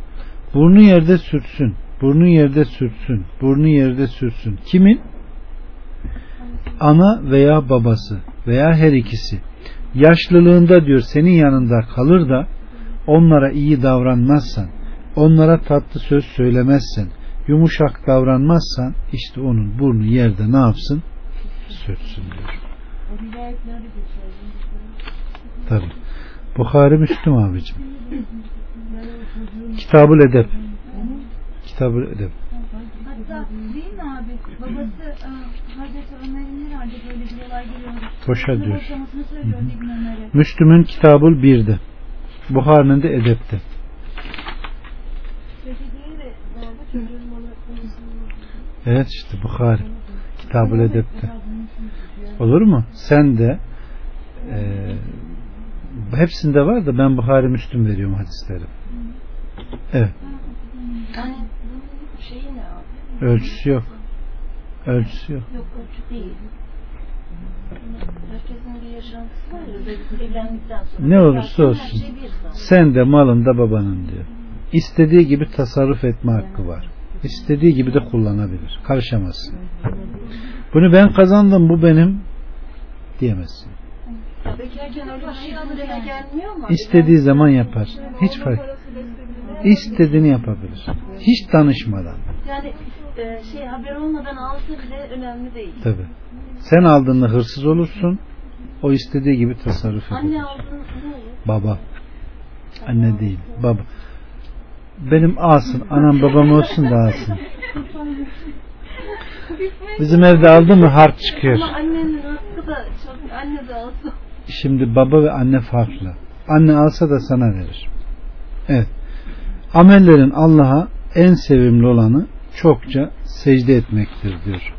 Burnu yerde sürtsün. Burnu yerde sürtsün. Burnu yerde sürtsün. Kimin? Ana veya babası veya her ikisi. Yaşlılığında diyor senin yanında kalır da onlara iyi davranmazsan, onlara tatlı söz söylemezsen, yumuşak davranmazsan işte onun burnu yerde ne yapsın? Sürtsün diyor. Tabi. Bukhari Müslüm abicim. Kitabul Edep. Kitabul Edep. Hatta değil mi abi? Babası e, Hazreti Ömer'in herhalde böyle bir olay geliyor. Boşa Babasının diyor. Müslüm'ün Kitabul 1'de. Bukhari'nin de Edep'te. Peki değil de nerede çocuğun bana konusunu Evet işte Bukhari. Kitabul Edep'te. Olur mu? Sen de e, hepsinde var da ben Bukhari Müslüm veriyorum hadisleri. Evet. Yani bunun şeyi ne abi? Ölçüsü yok. Ölçüsü yok. Yok ölçü değil. Ne olursa olsun. şey zaman. Sen de malın da babanın diyor. İstediği gibi tasarruf etme hakkı var. İstediği gibi de kullanabilir. Karışamazsın. Bunu ben kazandım bu benim diyemezsin. Şey. İstediği zaman yapar. Hiç fark. İstediğini yapabilir. Hiç danışmadan. Yani e, şey haber olmadan alsa bile önemli değil. Tabi. Sen aldığında hırsız olursun. O istediği gibi tasarruf Anne edebilir. aldın ne olur? Baba. Anne değil. Baba. Benim alsın. Anam babam olsun da alsın. Bizim evde aldı mı harp çıkıyor. Ama annenin hakkı da çok anne de alsa. Şimdi baba ve anne farklı. Anne alsa da sana verir. Evet. Amellerin Allah'a en sevimli olanı çokça secde etmektir diyor.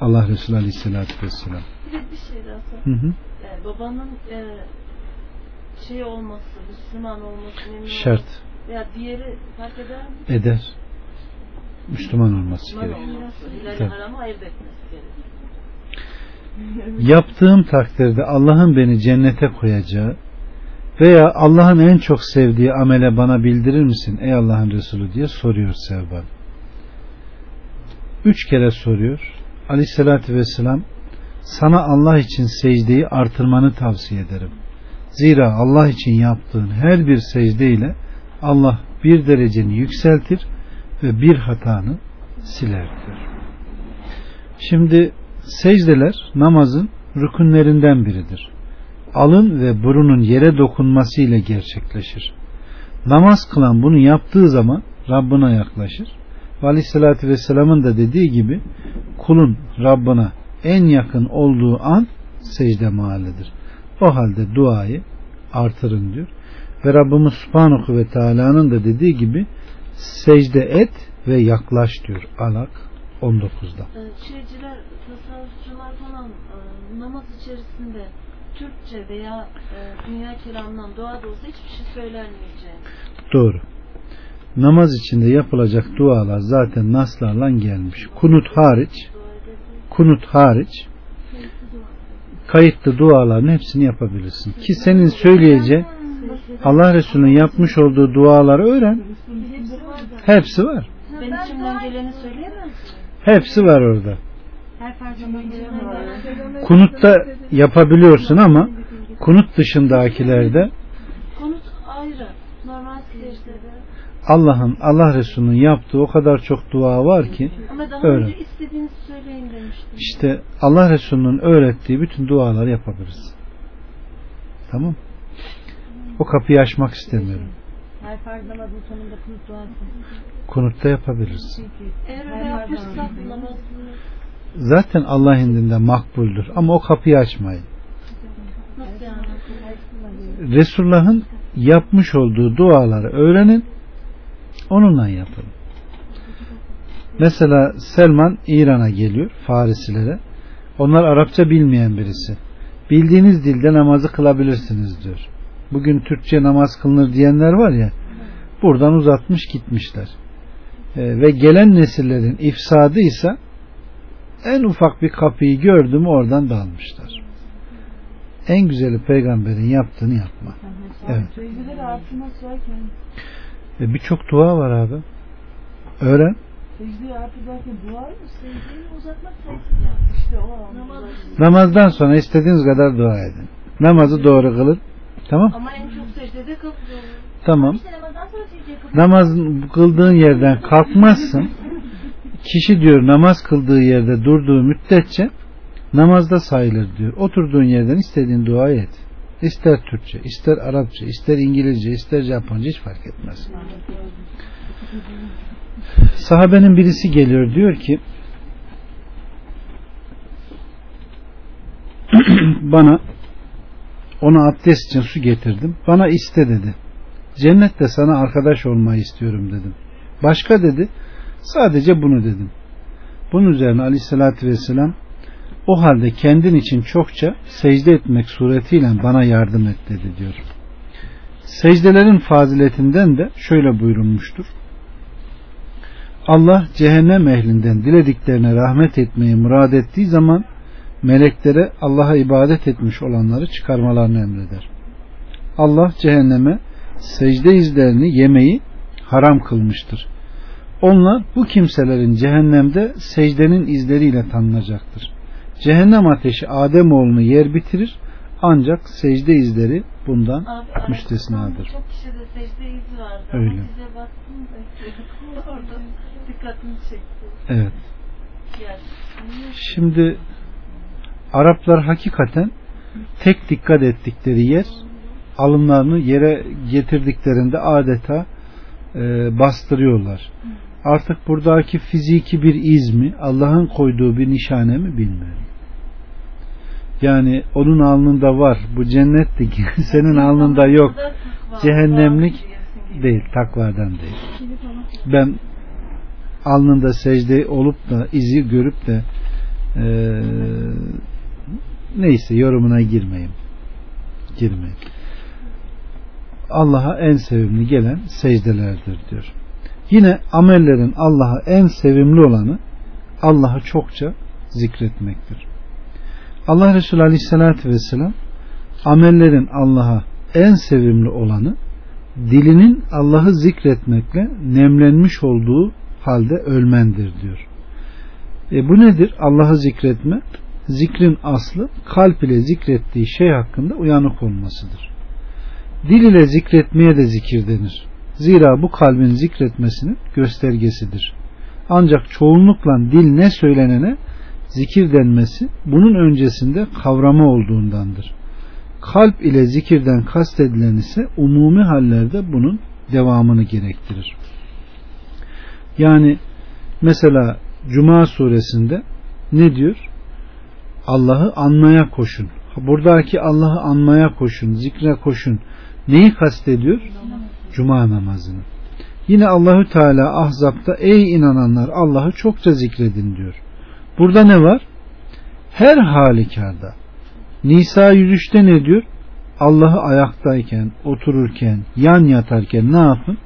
Allah Resulü Aleyhisselatü Vesselam. Bir bir şey daha sor. Hı hı. E, babanın e, şey olması, Müslüman olması, Şart. olması veya diğeri fark eder mi? Eder. Müslüman olması Müslüman olması, haramı ayırt etmesi. [laughs] Yaptığım takdirde Allah'ın beni cennete koyacağı veya Allah'ın en çok sevdiği amele bana bildirir misin ey Allah'ın Resulü diye soruyor Sevban. Üç kere soruyor. Aleyhissalatü vesselam sana Allah için secdeyi artırmanı tavsiye ederim. Zira Allah için yaptığın her bir secde ile Allah bir dereceni yükseltir ve bir hatanı siler diyor. Şimdi secdeler namazın rükünlerinden biridir. Alın ve burunun yere dokunması ile gerçekleşir. Namaz kılan bunu yaptığı zaman Rabbine yaklaşır. Ve Aleyhisselatü Vesselam'ın da dediği gibi kulun Rabbına en yakın olduğu an secde mahallidir. O halde duayı artırın diyor. Ve Rabbimiz Subhanahu ve Teala'nın da dediği gibi secde et ve yaklaş diyor. Alak 19'da. E, şeyciler, tasavvufçular falan e, namaz içerisinde Türkçe veya e, dünya kelamından dua da olsa hiçbir şey söylenmeyeceği. Doğru. Namaz içinde yapılacak dualar zaten naslarla gelmiş. Kunut hariç, kunut hariç kayıtlı duaların hepsini yapabilirsin. Ki senin söyleyeceğin Allah Resulü'nün yapmış olduğu duaları öğren. Hepsi var. Ben içimden geleni söyleyemez miyim? Hepsi var orada. Kunutta yapabiliyorsun ama kunut dışındakilerde Konut ayrı. Normal. Allah'ın Allah Resulü'nün yaptığı o kadar çok dua var ki Ama daha Öyle. önce istediğinizi söyleyin demiştim. işte Allah Resulü'nün öğrettiği bütün duaları yapabiliriz. Tamam? O kapıyı açmak istemiyorum. Her farz namazın sonunda kunut duası. Kunutta yapabiliriz. Eğer öyle yapmışsak namazı Zaten Allah indinde makbuldür ama o kapıyı açmayın. Resulullah'ın yapmış olduğu duaları öğrenin onunla yapın. Mesela Selman İran'a geliyor Farisilere. Onlar Arapça bilmeyen birisi. Bildiğiniz dilde namazı kılabilirsiniz diyor. Bugün Türkçe namaz kılınır diyenler var ya buradan uzatmış gitmişler. Ee, ve gelen nesillerin ifsadıysa en ufak bir kapıyı gördü mü oradan dalmışlar. En güzeli peygamberin yaptığını yapma. Evet. E, Birçok dua var abi. Öğren. Namazdan sonra istediğiniz kadar dua edin. Namazı doğru kılın. Tamam. Ama en çok secdede olur. Tamam. İşte. Namaz kıldığın yerden kalkmazsın. Kişi diyor namaz kıldığı yerde durduğu müddetçe namazda sayılır diyor. Oturduğun yerden istediğin duayı et. İster Türkçe, ister Arapça, ister İngilizce, ister Japonca hiç fark etmez. Sahabenin birisi geliyor diyor ki [clears throat] bana ona abdest için su getirdim. Bana iste dedi. Cennette sana arkadaş olmayı istiyorum dedim. Başka dedi. Sadece bunu dedim. Bunun üzerine aleyhissalatü vesselam o halde kendin için çokça secde etmek suretiyle bana yardım et dedi diyor. Secdelerin faziletinden de şöyle buyurulmuştur. Allah cehennem ehlinden dilediklerine rahmet etmeyi murad ettiği zaman meleklere Allah'a ibadet etmiş olanları çıkarmalarını emreder. Allah cehenneme secde izlerini yemeyi haram kılmıştır. Onlar bu kimselerin cehennemde secdenin izleriyle tanınacaktır. Cehennem ateşi Ademoğlunu yer bitirir ancak secde izleri bundan Abi, müstesnadır. Çok kişide secde izi vardı. Öyle. Size baktım da [laughs] orada dikkatimi çekti. Evet. Şimdi Araplar hakikaten tek dikkat ettikleri yer alımlarını yere getirdiklerinde adeta e, bastırıyorlar. Artık buradaki fiziki bir iz mi, Allah'ın koyduğu bir nişane mi bilmiyorum. Yani onun alnında var, bu cennetlik, [laughs] senin alnında yok. Cehennemlik. Değil, takvadan değil. Ben alnında secde olup da izi görüp de e, neyse yorumuna girmeyeyim. Girmeyeyim. Allah'a en sevimli gelen secdelerdir diyor. Yine amellerin Allah'a en sevimli olanı Allah'ı çokça zikretmektir. Allah Resulü Aleyhisselatü Vesselam amellerin Allah'a en sevimli olanı dilinin Allah'ı zikretmekle nemlenmiş olduğu halde ölmendir diyor. E bu nedir? Allah'ı zikretme. Zikrin aslı kalp ile zikrettiği şey hakkında uyanık olmasıdır. Dil ile zikretmeye de zikir denir. Zira bu kalbin zikretmesinin göstergesidir. Ancak çoğunlukla dil ne söylenene zikir denmesi bunun öncesinde kavrama olduğundandır. Kalp ile zikirden kastedilen ise umumi hallerde bunun devamını gerektirir. Yani mesela Cuma suresinde ne diyor? Allah'ı anmaya koşun. Buradaki Allah'ı anmaya koşun, zikre koşun. Neyi kastediyor? Cuma namazını. Yine Allahü Teala Ahzab'da ey inananlar Allah'ı çokça zikredin diyor. Burada ne var? Her halükarda. Nisa 103'te ne diyor? Allah'ı ayaktayken, otururken, yan yatarken ne yapın?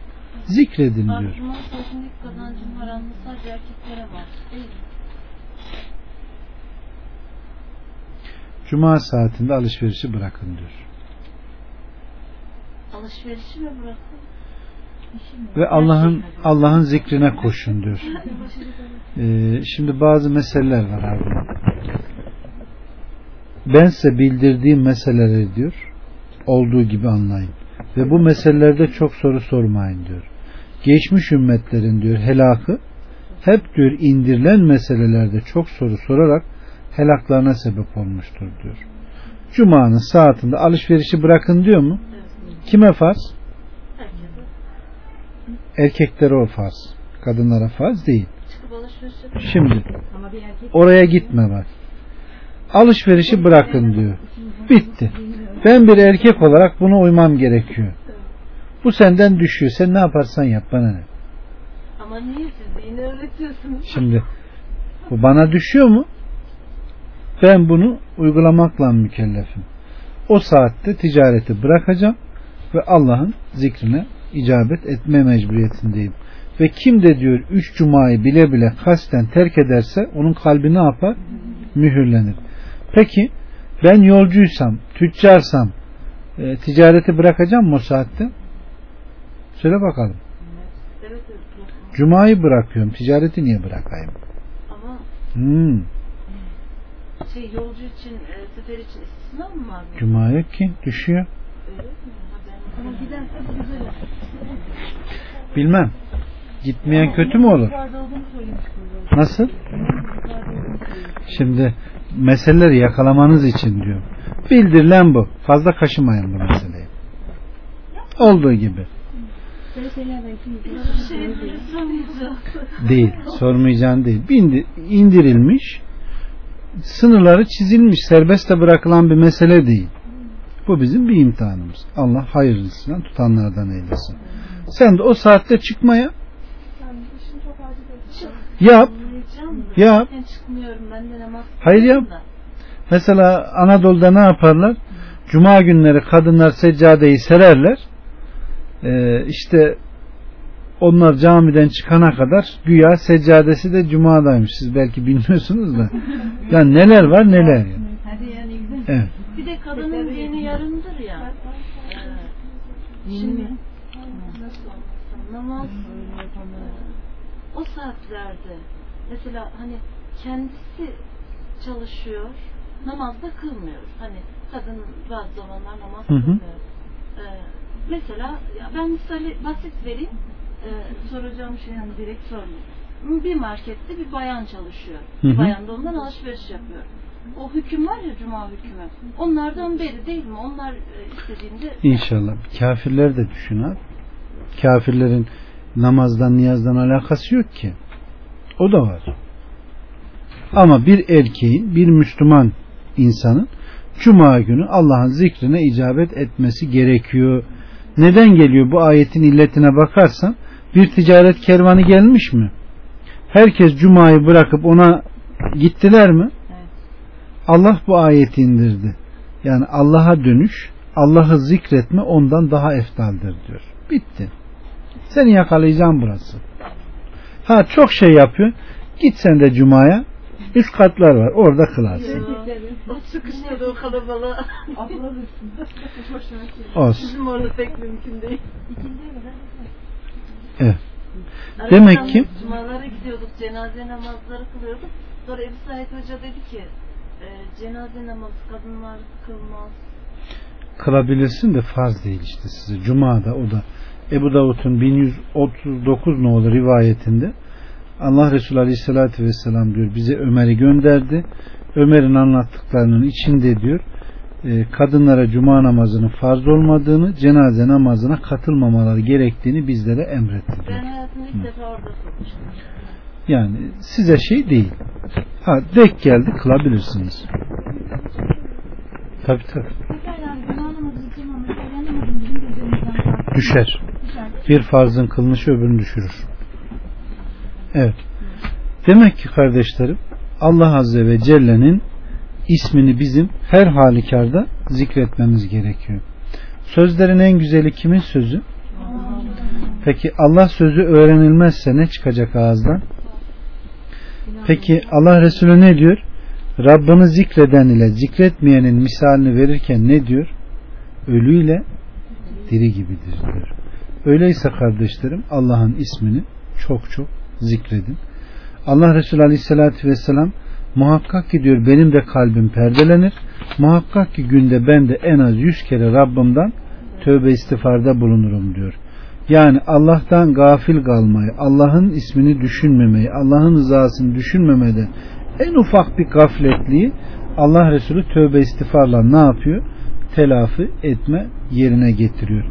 Zikredin diyor. Abi Cuma sözünün ilk kazancın haramlı sadece erkeklere var. Değil mi? Cuma saatinde alışverişi bırakın diyor. Alışverişi mi bırakın? Ve Allah'ın Allah'ın zikrine koşun diyor. Ee, şimdi bazı meseleler var abi. Ben size bildirdiğim meseleleri diyor olduğu gibi anlayın. Ve bu meselelerde çok soru sormayın diyor. Geçmiş ümmetlerin diyor helakı hep diyor indirilen meselelerde çok soru sorarak helaklarına sebep olmuştur diyor. Cuma'nın saatinde alışverişi bırakın diyor mu? Kime farz? Erkeklere o farz. Kadınlara farz değil. Şimdi oraya gitme bak. Alışverişi bırakın diyor. Bitti. Ben bir erkek olarak buna uymam gerekiyor. Bu senden düşüyor. Sen ne yaparsan yap bana ne? Ama niye siz yine öğretiyorsunuz? Şimdi bu bana düşüyor mu? Ben bunu uygulamakla mükellefim. O saatte ticareti bırakacağım ve Allah'ın zikrine icabet etme mecburiyetindeyim. Ve kim de diyor üç cumayı bile bile kasten terk ederse onun kalbi ne yapar? Mühürlenir. Peki ben yolcuysam, tüccarsam e, ticareti bırakacağım mı o saatte? Söyle bakalım. Cumayı bırakıyorum. Ticareti niye bırakayım? Ama Hmm. Şey yolcu için, e, sefer için istisna mı var? bu? Cuma yok ki. Düşüyor. Öyle mi? Ha, ben- Ama giderse bu güzel olur. Bilmem. Gitmeyen kötü mü olur? Nasıl? Şimdi meseleleri yakalamanız için diyor. Bildirilen bu. Fazla kaşımayın bu meseleyi. Olduğu gibi. Şey sormayacağım. Değil. Sormayacağın değil. Bindi, indirilmiş sınırları çizilmiş serbest de bırakılan bir mesele değil. Bu bizim bir imtihanımız. Allah hayırlısından tutanlardan eylesin. Sen de o saatte çıkmaya yap. Yap. Hayır yap. Mesela Anadolu'da ne yaparlar? Cuma günleri kadınlar seccadeyi sererler. Ee, işte onlar camiden çıkana kadar güya seccadesi de cumadaymış. Siz belki bilmiyorsunuz da. Ya neler var neler. yani güzel. Evet. Bir de kadının dini yarımdır ya. Şimdi namaz o saatlerde mesela hani kendisi çalışıyor namaz da kılmıyor. Hani kadın bazı zamanlar namaz Hı hı. kılmıyor. Ee, mesela ya ben misali basit vereyim. Soracağım şey hani direkt sormayayım. Bir markette bir bayan çalışıyor. Hı hı. Bayan da ondan alışveriş yapıyor. O hüküm var ya cuma hükmü. Onlardan beri değil mi? Onlar e, istediğinde İnşallah. Kafirler de düşün abi. Kafirlerin namazdan niyazdan alakası yok ki. O da var. Ama bir erkeğin, bir Müslüman insanın Cuma günü Allah'ın zikrine icabet etmesi gerekiyor. Neden geliyor bu ayetin illetine bakarsan bir ticaret kervanı gelmiş mi? Herkes Cuma'yı bırakıp ona gittiler mi? Evet. Allah bu ayeti indirdi. Yani Allah'a dönüş, Allah'ı zikretme ondan daha eftaldir diyor. Bitti. Seni yakalayacağım burası. Ha çok şey yapıyor. Git sen de Cuma'ya. Üst katlar var. Orada kılarsın. Da o kalabalığa. Olsun. Bizim orada pek mümkün değil. Evet. Demek ki- Cumalara gidiyorduk, cenaze namazları kılıyorduk. Sonra Ebu Said Hoca dedi ki, e, cenaze namazı kadınlar kılmaz. Kılabilirsin de farz değil işte size. Cuma'da o da Ebu Davud'un 1139 nolu rivayetinde Allah Resulü Aleyhisselatü Vesselam diyor bize Ömer'i gönderdi. Ömer'in anlattıklarının içinde diyor kadınlara cuma namazının farz olmadığını, cenaze namazına katılmamaları gerektiğini bizlere emretti. Ben hayatımda ilk defa orada kılmıştım. Yani size şey değil. Ha denk geldi kılabilirsiniz. Tabi tabi. Pekala günah namazı yıkılmamış, öğlen namazını bizim gözlerimizden farklı. Düşer. Düşer. Bir farzın kılınışı öbürünü düşürür. Evet. Demek ki kardeşlerim Allah Azze ve Celle'nin ismini bizim her halükarda zikretmemiz gerekiyor. Sözlerin en güzeli kimin sözü? Peki Allah sözü öğrenilmezse ne çıkacak ağızdan? Peki Allah Resulü ne diyor? Rabbini zikreden ile zikretmeyenin misalini verirken ne diyor? Ölüyle diri gibidir diyor. Öyleyse kardeşlerim Allah'ın ismini çok çok zikredin. Allah Resulü Aleyhisselatü Vesselam muhakkak ki diyor benim de kalbim perdelenir. Muhakkak ki günde ben de en az yüz kere Rabbimden tövbe istiğfarda bulunurum diyor. Yani Allah'tan gafil kalmayı, Allah'ın ismini düşünmemeyi, Allah'ın rızasını düşünmemede en ufak bir gafletliği Allah Resulü tövbe istiğfarla ne yapıyor? Telafi etme yerine getiriyor.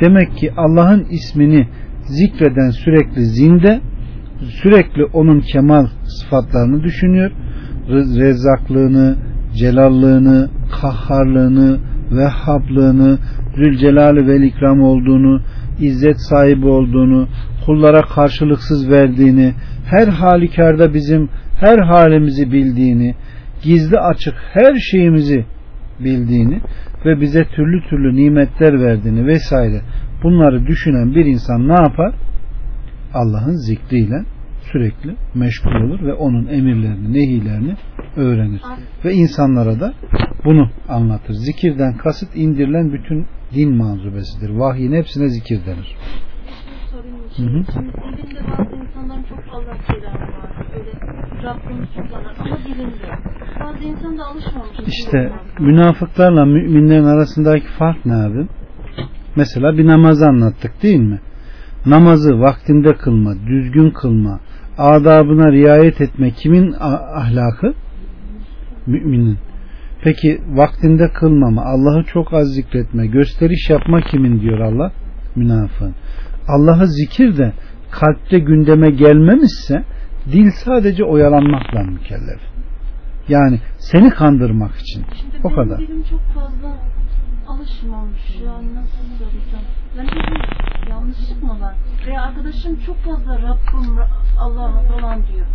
Demek ki Allah'ın ismini zikreden sürekli zinde, sürekli onun kemal sıfatlarını düşünüyor. Rezzaklığını, celallığını, kahharlığını, vehhablığını, zülcelali vel ikram olduğunu, izzet sahibi olduğunu, kullara karşılıksız verdiğini, her halükarda bizim her halimizi bildiğini, gizli açık her şeyimizi bildiğini ve bize türlü türlü nimetler verdiğini vesaire bunları düşünen bir insan ne yapar? Allah'ın zikriyle sürekli meşgul olur ve onun emirlerini, nehilerini öğrenir. Ve insanlara da bunu anlatır. Zikirden kasıt indirilen bütün din manzubesidir. Vahyin hepsine zikir denir. Hı hı. Şimdi dilinde bazı insanların çok Allah kelamı var. Böyle Rabbini kullanır ama dilinde. Bazı insan da alışmamış. İşte münafıklarla müminlerin arasındaki fark ne abi? Mesela bir namazı anlattık değil mi? Namazı vaktinde kılma, düzgün kılma, adabına riayet etme kimin ahlakı? Müminin. Peki vaktinde kılmama, Allah'ı çok az zikretme, gösteriş yapma kimin diyor Allah? Münafığın. Allah'ı zikir de kalpte gündeme gelmemişse dil sadece oyalanmakla mükellef. Yani seni kandırmak için. Şimdi o kadar. dilim çok fazla alışmamış. Yani nasıl söyleyeceğim? Ben dedim yanlışlık mı var? Veya arkadaşım çok fazla Rabbim Allah falan diyor.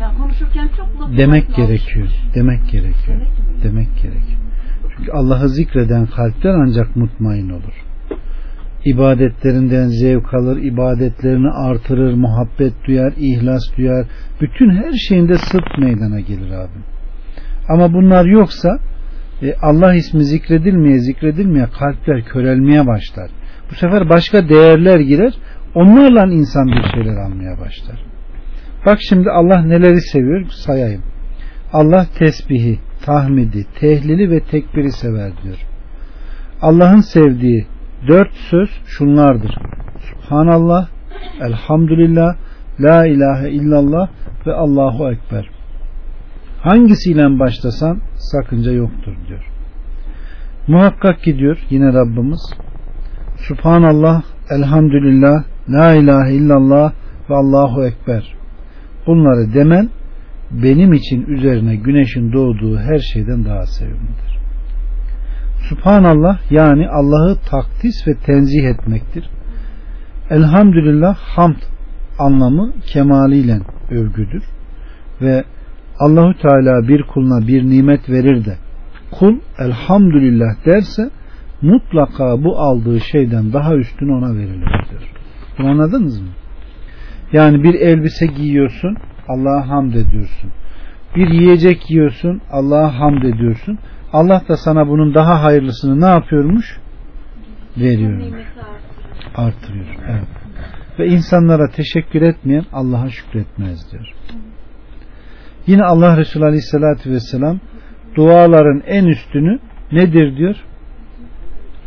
Ya konuşurken çok laf Demek gerekiyor. alışmış. Demek gerekiyor. Demek? Demek gerekiyor. Çünkü Allah'ı zikreden kalpler ancak mutmain olur. İbadetlerinden zevk alır, ibadetlerini artırır, muhabbet duyar, ihlas duyar. Bütün her şeyinde sıdk meydana gelir abi. Ama bunlar yoksa e, Allah ismi zikredilmeye zikredilmeye kalpler körelmeye başlar. Bu sefer başka değerler girer. Onlarla insan bir şeyler almaya başlar. Bak şimdi Allah neleri seviyor sayayım. Allah tesbihi, tahmidi, tehlili ve tekbiri sever diyor. Allah'ın sevdiği dört söz şunlardır. Subhanallah, Elhamdülillah, La ilahe illallah ve Allahu Ekber. Hangisiyle başlasan sakınca yoktur diyor. Muhakkak ki diyor yine Rabbimiz Subhanallah, Elhamdülillah, La ilahe illallah ve Allahu Ekber. Bunları demen benim için üzerine güneşin doğduğu her şeyden daha sevimlidir. Subhanallah yani Allah'ı takdis ve tenzih etmektir. Elhamdülillah hamd anlamı kemaliyle övgüdür ve Allahu Teala bir kuluna bir nimet verir de kul elhamdülillah derse mutlaka bu aldığı şeyden daha üstün ona verilir diyor. Bunu anladınız mı? Yani bir elbise giyiyorsun Allah'a hamd ediyorsun. Bir yiyecek yiyorsun Allah'a hamd ediyorsun. Allah da sana bunun daha hayırlısını ne yapıyormuş? Veriyor. Nimeti artırıyor. Artırıyor. Evet. Ve insanlara teşekkür etmeyen Allah'a şükretmez diyor. Yine Allah Resulü Aleyhisselatü Vesselam duaların en üstünü nedir diyor?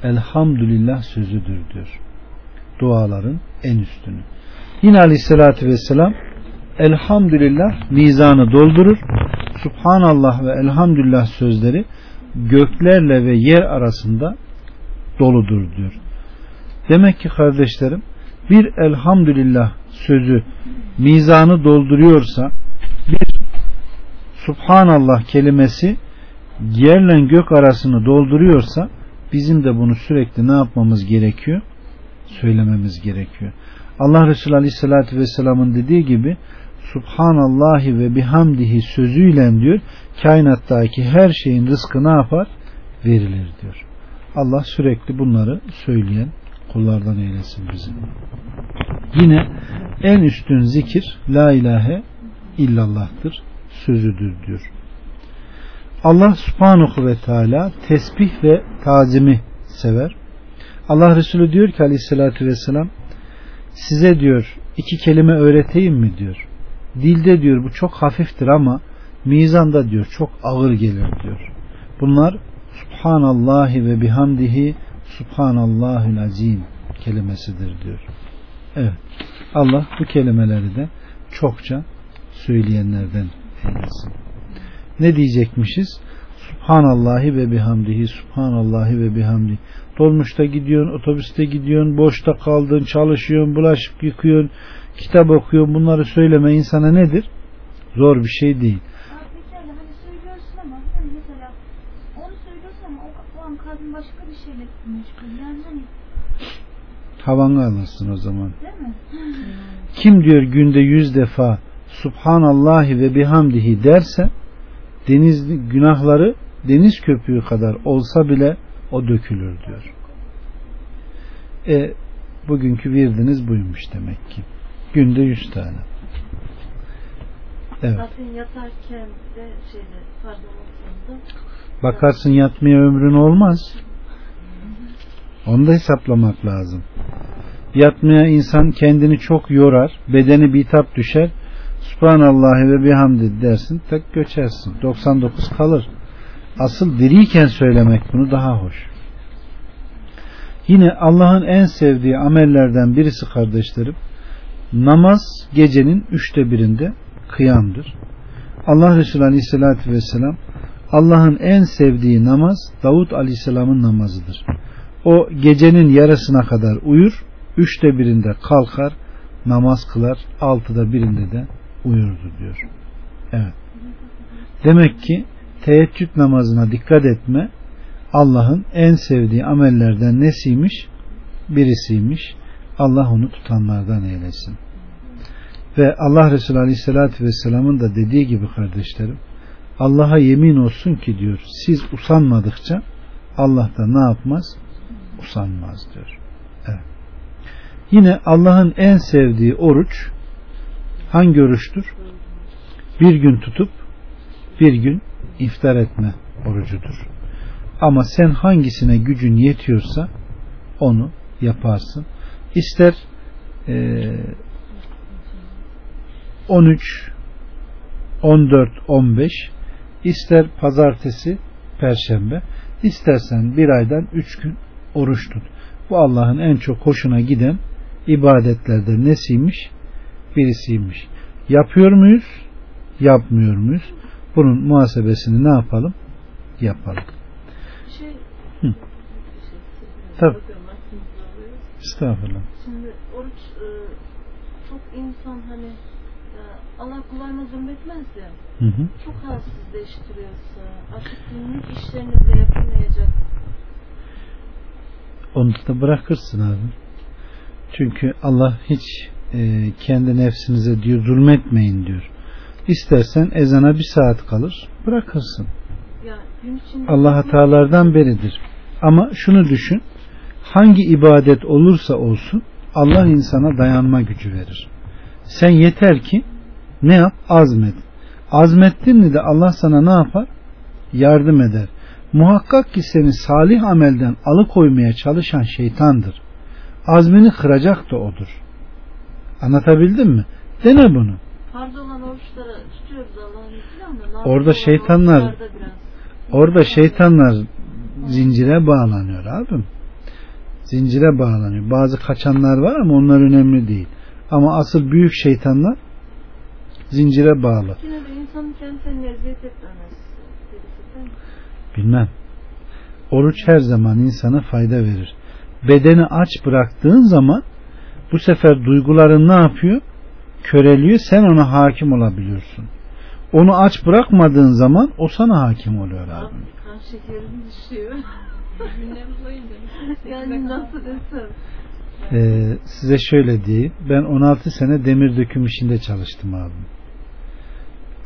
Elhamdülillah sözüdür diyor. Duaların en üstünü. Yine Aleyhisselatü Vesselam Elhamdülillah mizanı doldurur. Subhanallah ve Elhamdülillah sözleri göklerle ve yer arasında doludur diyor. Demek ki kardeşlerim bir elhamdülillah sözü mizanı dolduruyorsa subhanallah kelimesi yerle gök arasını dolduruyorsa bizim de bunu sürekli ne yapmamız gerekiyor? Söylememiz gerekiyor. Allah Resulü Aleyhisselatü Vesselam'ın dediği gibi Subhanallahi ve bihamdihi sözüyle diyor kainattaki her şeyin rızkı ne yapar? Verilir diyor. Allah sürekli bunları söyleyen kullardan eylesin bizi. Yine en üstün zikir La ilahe illallah'tır. Sözüdür. Allah subhanahu ve teala tesbih ve tazimi sever. Allah Resulü diyor ki aleyhissalatü vesselam size diyor iki kelime öğreteyim mi diyor. Dilde diyor bu çok hafiftir ama mizanda diyor çok ağır gelir diyor. Bunlar Subhanallahi ve bihamdihi Subhanallahül azim kelimesidir diyor. Evet. Allah bu kelimeleri de çokça söyleyenlerden eylesin. Ne diyecekmişiz? Subhanallahi ve bihamdihi Subhanallahi ve bihamdihi Dolmuşta gidiyorsun, otobüste gidiyorsun, boşta kaldın, çalışıyorsun, bulaşık yıkıyorsun, kitap okuyorsun. Bunları söyleme insana nedir? Zor bir şey değil. Abi peki öyle hani söylüyorsun ama hani mesela onu söylüyorsun ama o, o an kalbin başka bir şeyle meşgul. Yani hani Havanı alırsın o zaman. değil mi? Kim diyor günde yüz defa Subhanallahi ve bihamdihi derse deniz günahları deniz köpüğü kadar olsa bile o dökülür diyor. E bugünkü virdiniz buymuş demek ki. Günde yüz tane. Evet. Zaten yatarken de şeyde pardon Bakarsın yatmaya ömrün olmaz. Onu da hesaplamak lazım. Yatmaya insan kendini çok yorar, bedeni bitap düşer. Subhanallah ve bihamdi dersin, tek göçersin. 99 kalır. Asıl diriyken söylemek bunu daha hoş. Yine Allah'ın en sevdiği amellerden birisi kardeşlerim, namaz gecenin üçte birinde kıyamdır. Allah Resulü Aleyhisselatü Vesselam Allah'ın en sevdiği namaz Davut Aleyhisselam'ın namazıdır. O gecenin yarısına kadar uyur, üçte birinde kalkar, namaz kılar, altıda birinde de uyurdu diyor. Evet. Demek ki teheccüd namazına dikkat etme Allah'ın en sevdiği amellerden nesiymiş? Birisiymiş. Allah onu tutanlardan eylesin. Ve Allah Resulü Aleyhisselatü Vesselam'ın da dediği gibi kardeşlerim Allah'a yemin olsun ki diyor siz usanmadıkça Allah da ne yapmaz? Usanmaz diyor. Evet. Yine Allah'ın en sevdiği oruç hangi oruçtur? Bir gün tutup bir gün iftar etme orucudur. Ama sen hangisine gücün yetiyorsa onu yaparsın. İster e, 13 14 15 ister pazartesi perşembe istersen bir aydan üç gün oruç tut. Bu Allah'ın en çok hoşuna giden ibadetlerden nesiymiş? Birisiymiş. Yapıyor muyuz? Yapmıyor muyuz? Bunun muhasebesini ne yapalım? Yapalım. Şey, Hı. şey, Tabii. Estağfurullah. Şimdi oruç e, çok insan hani e, Allah kullarına zulmetmez ya. Hı hı. Çok halsizleştiriyorsa artık günlük işlerini bile yapamayacak. Onu da bırakırsın abi. Çünkü Allah hiç e, kendi nefsinize diyor zulmetmeyin diyor. İstersen ezana bir saat kalır bırakırsın. Allah hatalardan beridir. Ama şunu düşün. Hangi ibadet olursa olsun Allah insana dayanma gücü verir. Sen yeter ki ne yap? Azmet. Azmettin mi de Allah sana ne yapar? Yardım eder. Muhakkak ki seni salih amelden alıkoymaya çalışan şeytandır. Azmini kıracak da odur. Anlatabildim mi? Dene bunu. farz olan oruçları tutuyoruz Allah'ın izniyle ama Orada şeytanlar-. Orada şeytanlar zincire bağlanıyor abim. Zincire bağlanıyor. Bazı kaçanlar var ama onlar önemli değil. Ama asıl büyük şeytanlar zincire bağlı. Bilmem. Oruç her zaman insana fayda verir. Bedeni aç bıraktığın zaman bu sefer duyguların ne yapıyor? Köreliyor. Sen ona hakim olabiliyorsun. Onu aç bırakmadığın zaman o sana hakim oluyor abi. Kan şekerim düşüyor. [laughs] yani nasıl desem. Ee, size şöyle diyeyim. Ben 16 sene demir döküm işinde çalıştım abi.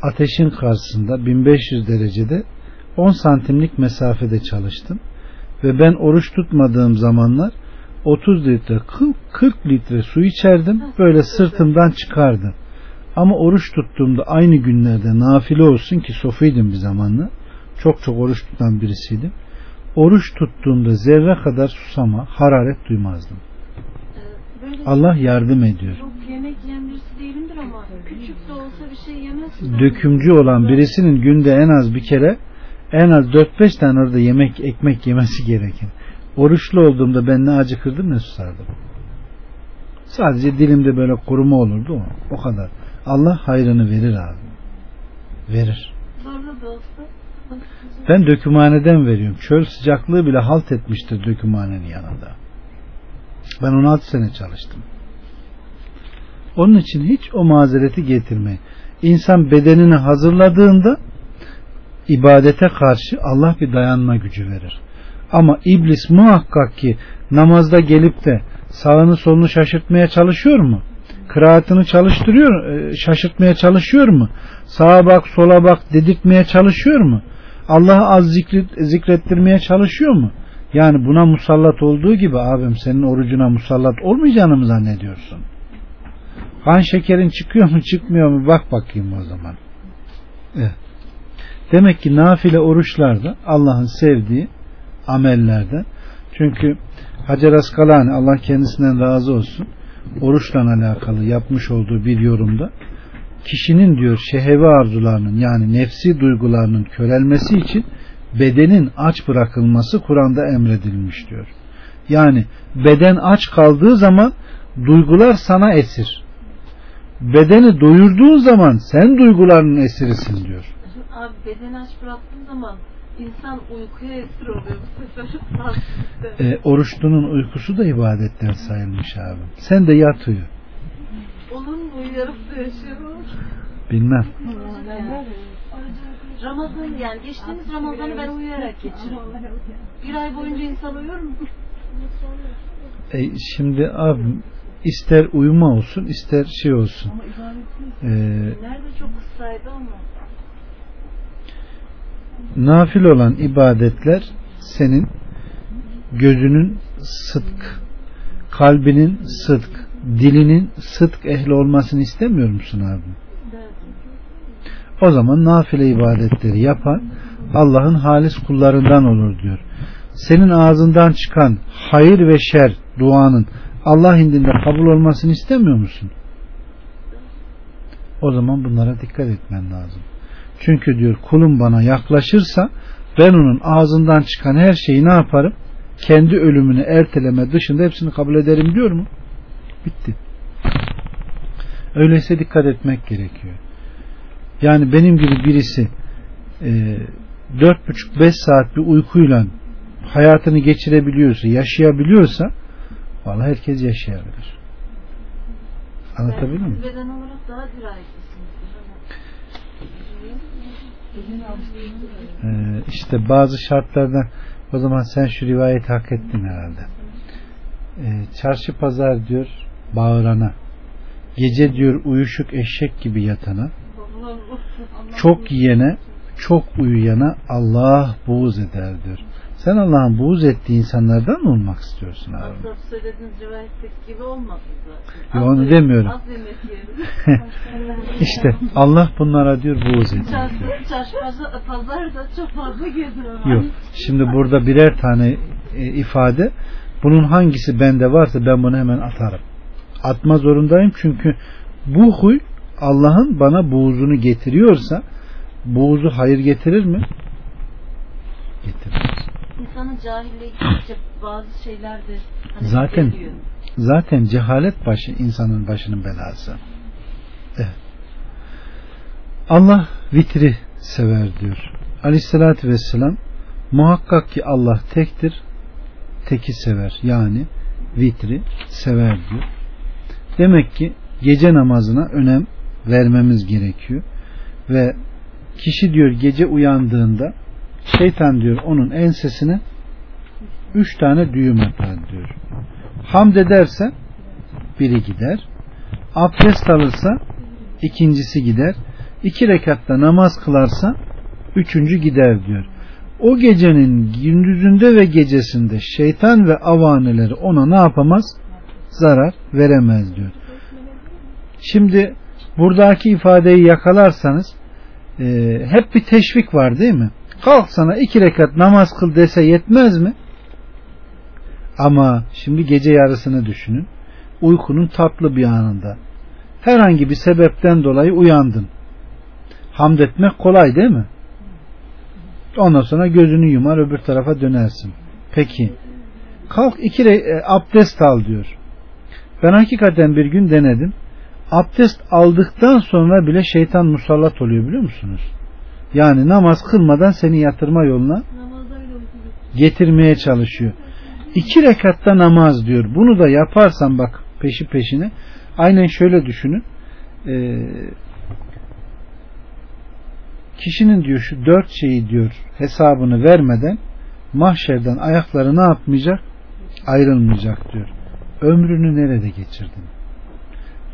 Ateşin karşısında 1500 derecede 10 santimlik mesafede çalıştım. Ve ben oruç tutmadığım zamanlar 30 litre 40, 40 litre su içerdim. Böyle sırtımdan çıkardı. Ama oruç tuttuğumda aynı günlerde nafile olsun ki sofiydim bir zamanla. Çok çok oruç tutan birisiydim. Oruç tuttuğumda zerre kadar susama, hararet duymazdım. Ee, böyle Allah yardım ediyor. çok yemek yiyen birisi değilimdir ama küçük de olsa bir şey yemezsin. Dökümcü olan birisinin günde en az bir kere en az 4-5 tane orada yemek ekmek yemesi gerekir. Oruçlu olduğumda ben ne acıkırdım ne susardım. Sadece dilimde böyle kuruma olurdu o. O kadar. Allah hayrını verir abi. Verir. Ben dökümhaneden veriyorum. Çöl sıcaklığı bile halt etmiştir dökümhanenin yanında. Ben 16 sene çalıştım. Onun için hiç o mazereti getirmeyin. İnsan bedenini hazırladığında ibadete karşı Allah bir dayanma gücü verir. Ama iblis muhakkak ki namazda gelip de sağını solunu şaşırtmaya çalışıyor mu? Kıraatını çalıştırıyor, e, şaşırtmaya çalışıyor mu? Sağa bak, sola bak dedirtmeye çalışıyor mu? Allah'ı az zikret, zikrettirmeye çalışıyor mu? Yani buna musallat olduğu gibi abim senin orucuna musallat olmayacağını mı zannediyorsun? Kan şekerin çıkıyor mu çıkmıyor mu bak bakayım o zaman. Evet. Demek ki nafile oruçlarda Allah'ın sevdiği amellerden. Çünkü Hacer Askalani Allah kendisinden razı olsun oruçla alakalı yapmış olduğu bir yorumda kişinin diyor şehevi arzularının yani nefsi duygularının körelmesi için bedenin aç bırakılması Kur'an'da emredilmiş diyor. Yani beden aç kaldığı zaman duygular sana esir. Bedeni doyurduğun zaman sen duygularının esirisin diyor. Abi bedeni aç bıraktığın zaman insan uykuya esir oluyor bu sefer. E, oruçlunun uykusu da ibadetten sayılmış abi. Sen de yat uyu. Olur mu da yaşıyor? Bilmem. Ramazan yani geçtiğimiz Ramazan'ı ben uyuyarak geçirdim. Bir ay boyunca insan uyur mu? E, şimdi abi ister uyuma olsun ister şey olsun. Ama ibadet E, Nerede çok kısaydı ama. Nafil olan ibadetler senin gözünün sıdk, kalbinin sıdk, dilinin sıdk ehli olmasını istemiyor musun abi? O zaman nafile ibadetleri yapan Allah'ın halis kullarından olur diyor. Senin ağzından çıkan hayır ve şer duanın Allah indinde kabul olmasını istemiyor musun? O zaman bunlara dikkat etmen lazım. Çünkü diyor kulum bana yaklaşırsa ben onun ağzından çıkan her şeyi ne yaparım? Kendi ölümünü erteleme dışında hepsini kabul ederim diyor mu? Bitti. Öyleyse dikkat etmek gerekiyor. Yani benim gibi birisi e, dört buçuk beş saat bir uykuyla hayatını geçirebiliyorsa, yaşayabiliyorsa vallahi herkes yaşayabilir. Anlatabildim mi? Beden olarak daha dirayetlisinizdir. Ee, işte bazı şartlarda o zaman sen şu rivayeti hak ettin herhalde. Ee, çarşı pazar diyor bağırana, gece diyor uyuşuk eşek gibi yatana, çok yiyene, çok uyuyana Allah buğz eder diyor. Sen Allah'ın buğz ettiği insanlardan mı olmak istiyorsun abi? Söylediğiniz rivayetteki gibi olmadı zaten. Yo, onu demiyorum. [laughs] İşte Allah bunlara diyor buğz [laughs] ediyor. Pazar, da çok fazla geziyorum. Yok. Şimdi burada birer tane e, ifade. Bunun hangisi bende varsa ben bunu hemen atarım. Atma zorundayım çünkü bu huy Allah'ın bana buğzunu getiriyorsa buğzu hayır getirir mi? Getirmez. İnsanın cahilliği gidince bazı şeyler de hani Zaten- geliyor. Zaten cehalet başı insanın başının belası. Evet. Allah vitri sever diyor. Aleyhissalatü vesselam muhakkak ki Allah tektir, teki sever. Yani vitri sever diyor. Demek ki gece namazına önem vermemiz gerekiyor. Ve kişi diyor gece uyandığında şeytan diyor onun ensesine üç tane düğüm atar diyor. Hamd ederse biri gider. Abdest alırsa ikincisi gider. İki rekatta namaz kılarsa üçüncü gider diyor. O gecenin gündüzünde ve gecesinde şeytan ve avaneleri ona ne yapamaz? Zarar veremez diyor. Şimdi buradaki ifadeyi yakalarsanız e, hep bir teşvik var değil mi? Kalk sana iki rekat namaz kıl dese yetmez mi? Ama şimdi gece yarısını düşünün. Uykunun tatlı bir anında. Herhangi bir sebepten dolayı uyandın. Hamd etmek kolay değil mi? Ondan sonra gözünü yumar öbür tarafa dönersin. Peki kalk iki re- e, abdest al diyor. Ben hakikaten bir gün denedim. Abdest aldıktan sonra bile şeytan musallat oluyor biliyor musunuz? Yani namaz kılmadan seni yatırma yoluna getirmeye çalışıyor. İki rekatta namaz diyor. Bunu da yaparsan bak peşi peşine. Aynen şöyle düşünün. Ee, kişinin diyor şu dört şeyi diyor hesabını vermeden mahşerden ayakları ne yapmayacak? Ayrılmayacak diyor. Ömrünü nerede geçirdin?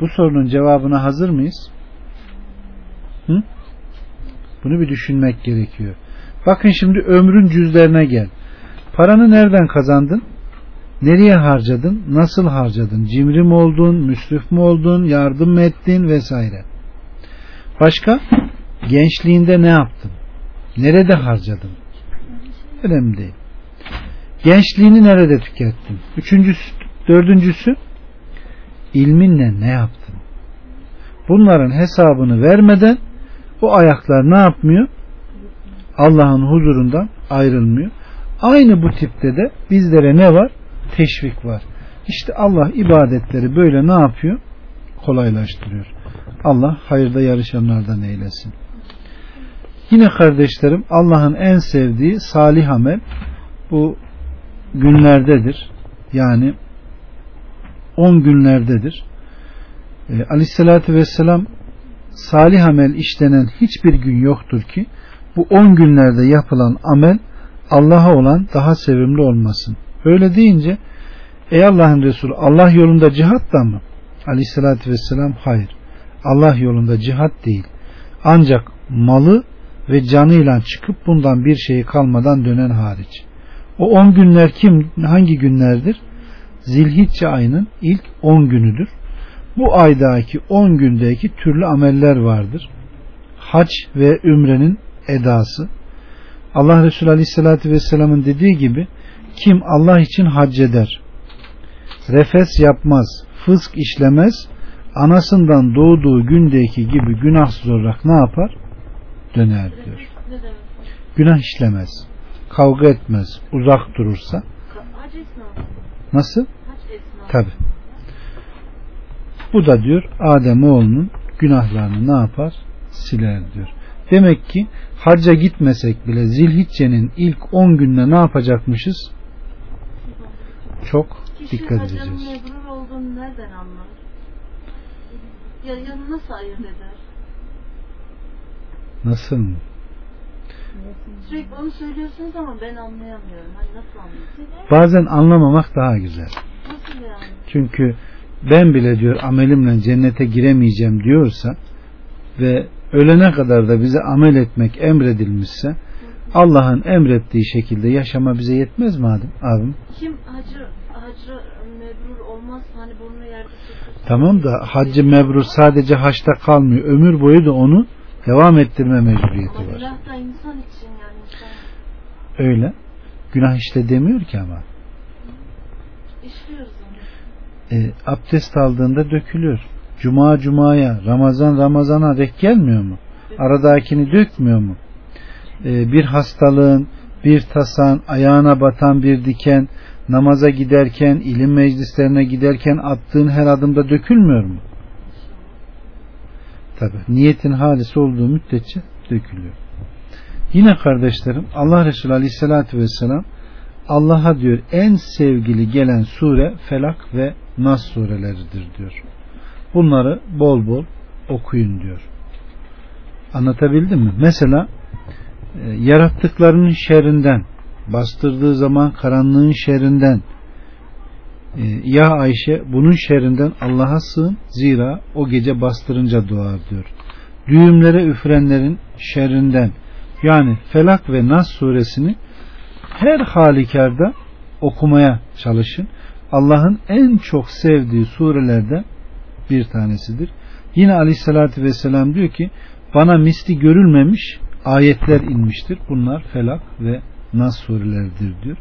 Bu sorunun cevabına hazır mıyız? Hı? Bunu bir düşünmek gerekiyor. Bakın şimdi ömrün cüzlerine gel. Paranı nereden kazandın? Nereye harcadın? Nasıl harcadın? Cimri mi oldun? Müsrif mi oldun? Yardım mı ettin? Vesaire. Başka? Gençliğinde ne yaptın? Nerede harcadın? Önemli değil. Gençliğini nerede tükettin? Üçüncüsü, dördüncüsü ilminle ne yaptın? Bunların hesabını vermeden o ayaklar ne yapmıyor? Allah'ın huzurundan ayrılmıyor. Aynı bu tipte de bizlere ne var? Teşvik var. İşte Allah ibadetleri böyle ne yapıyor? Kolaylaştırıyor. Allah hayırda yarışanlardan eylesin. Yine kardeşlerim Allah'ın en sevdiği salih amel bu günlerdedir. Yani 10 günlerdedir. E, Aleyhisselatü Vesselam salih amel işlenen hiçbir gün yoktur ki bu 10 günlerde yapılan amel Allah'a olan daha sevimli olmasın. Öyle deyince ey Allah'ın Resulü Allah yolunda cihat da mı? Aleyhissalatü vesselam hayır. Allah yolunda cihat değil. Ancak malı ve canıyla çıkıp bundan bir şeyi kalmadan dönen hariç. O on günler kim hangi günlerdir? Zilhicce ayının ilk on günüdür. Bu aydaki on gündeki türlü ameller vardır. Hac ve ümrenin edası. Allah Resulü Aleyhisselatü Vesselam'ın dediği gibi kim Allah için hac eder, refes yapmaz, fısk işlemez, anasından doğduğu gündeki gibi günahsız olarak ne yapar? Döner diyor. Günah işlemez, kavga etmez, uzak durursa. Nasıl? Tabi. Bu da diyor Adem oğlunun günahlarını ne yapar? Siler diyor. Demek ki hacca gitmesek bile Zilhicce'nin ilk 10 günde ne yapacakmışız? Çok Kişi dikkat edeceğiz. mebrur olduğunu nereden anlar? Ya, ya nasıl ayırt eder? Nasıl mı? Sürekli onu söylüyorsunuz ama ben anlayamıyorum. Hani nasıl anlıyorsun? Bazen anlamamak daha güzel. Nasıl yani? Çünkü ben bile diyor amelimle cennete giremeyeceğim diyorsa ve ölene kadar da bize amel etmek emredilmişse Allah'ın emrettiği şekilde yaşama bize yetmez mi Adem? Abim? Kim hacı, hacı mebrur olmaz hani burnu yerde. Tamam da haccı mebrur sadece haçta kalmıyor. Ömür boyu da onu devam ettirme mecburiyeti var. günah da insan için yani insan Öyle. Günah işte demiyor ki ama. işliyoruz onu. E, abdest aldığında dökülüyor. Cuma cumaya, Ramazan Ramazana denk gelmiyor mu? Aradakini dökmüyor mu? E, bir hastalığın, bir tasan, ayağına batan bir diken, namaza giderken, ilim meclislerine giderken attığın her adımda dökülmüyor mu? Tabi niyetin halisi olduğu müddetçe dökülüyor. Yine kardeşlerim Allah Resulü Aleyhisselatü Vesselam Allah'a diyor en sevgili gelen sure Felak ve Nas sureleridir diyor. Bunları bol bol okuyun diyor. Anlatabildim mi? Mesela e, yarattıklarının şerrinden bastırdığı zaman karanlığın şerrinden e, ya Ayşe bunun şerrinden Allah'a sığın zira o gece bastırınca doğar diyor. Düğümlere üfrenlerin şerrinden yani Felak ve Nas suresini her halükarda okumaya çalışın. Allah'ın en çok sevdiği surelerden bir tanesidir. Yine Aleyhisselatü Vesselam diyor ki bana misli görülmemiş ayetler inmiştir. Bunlar Felak ve Nas sureleridir diyor.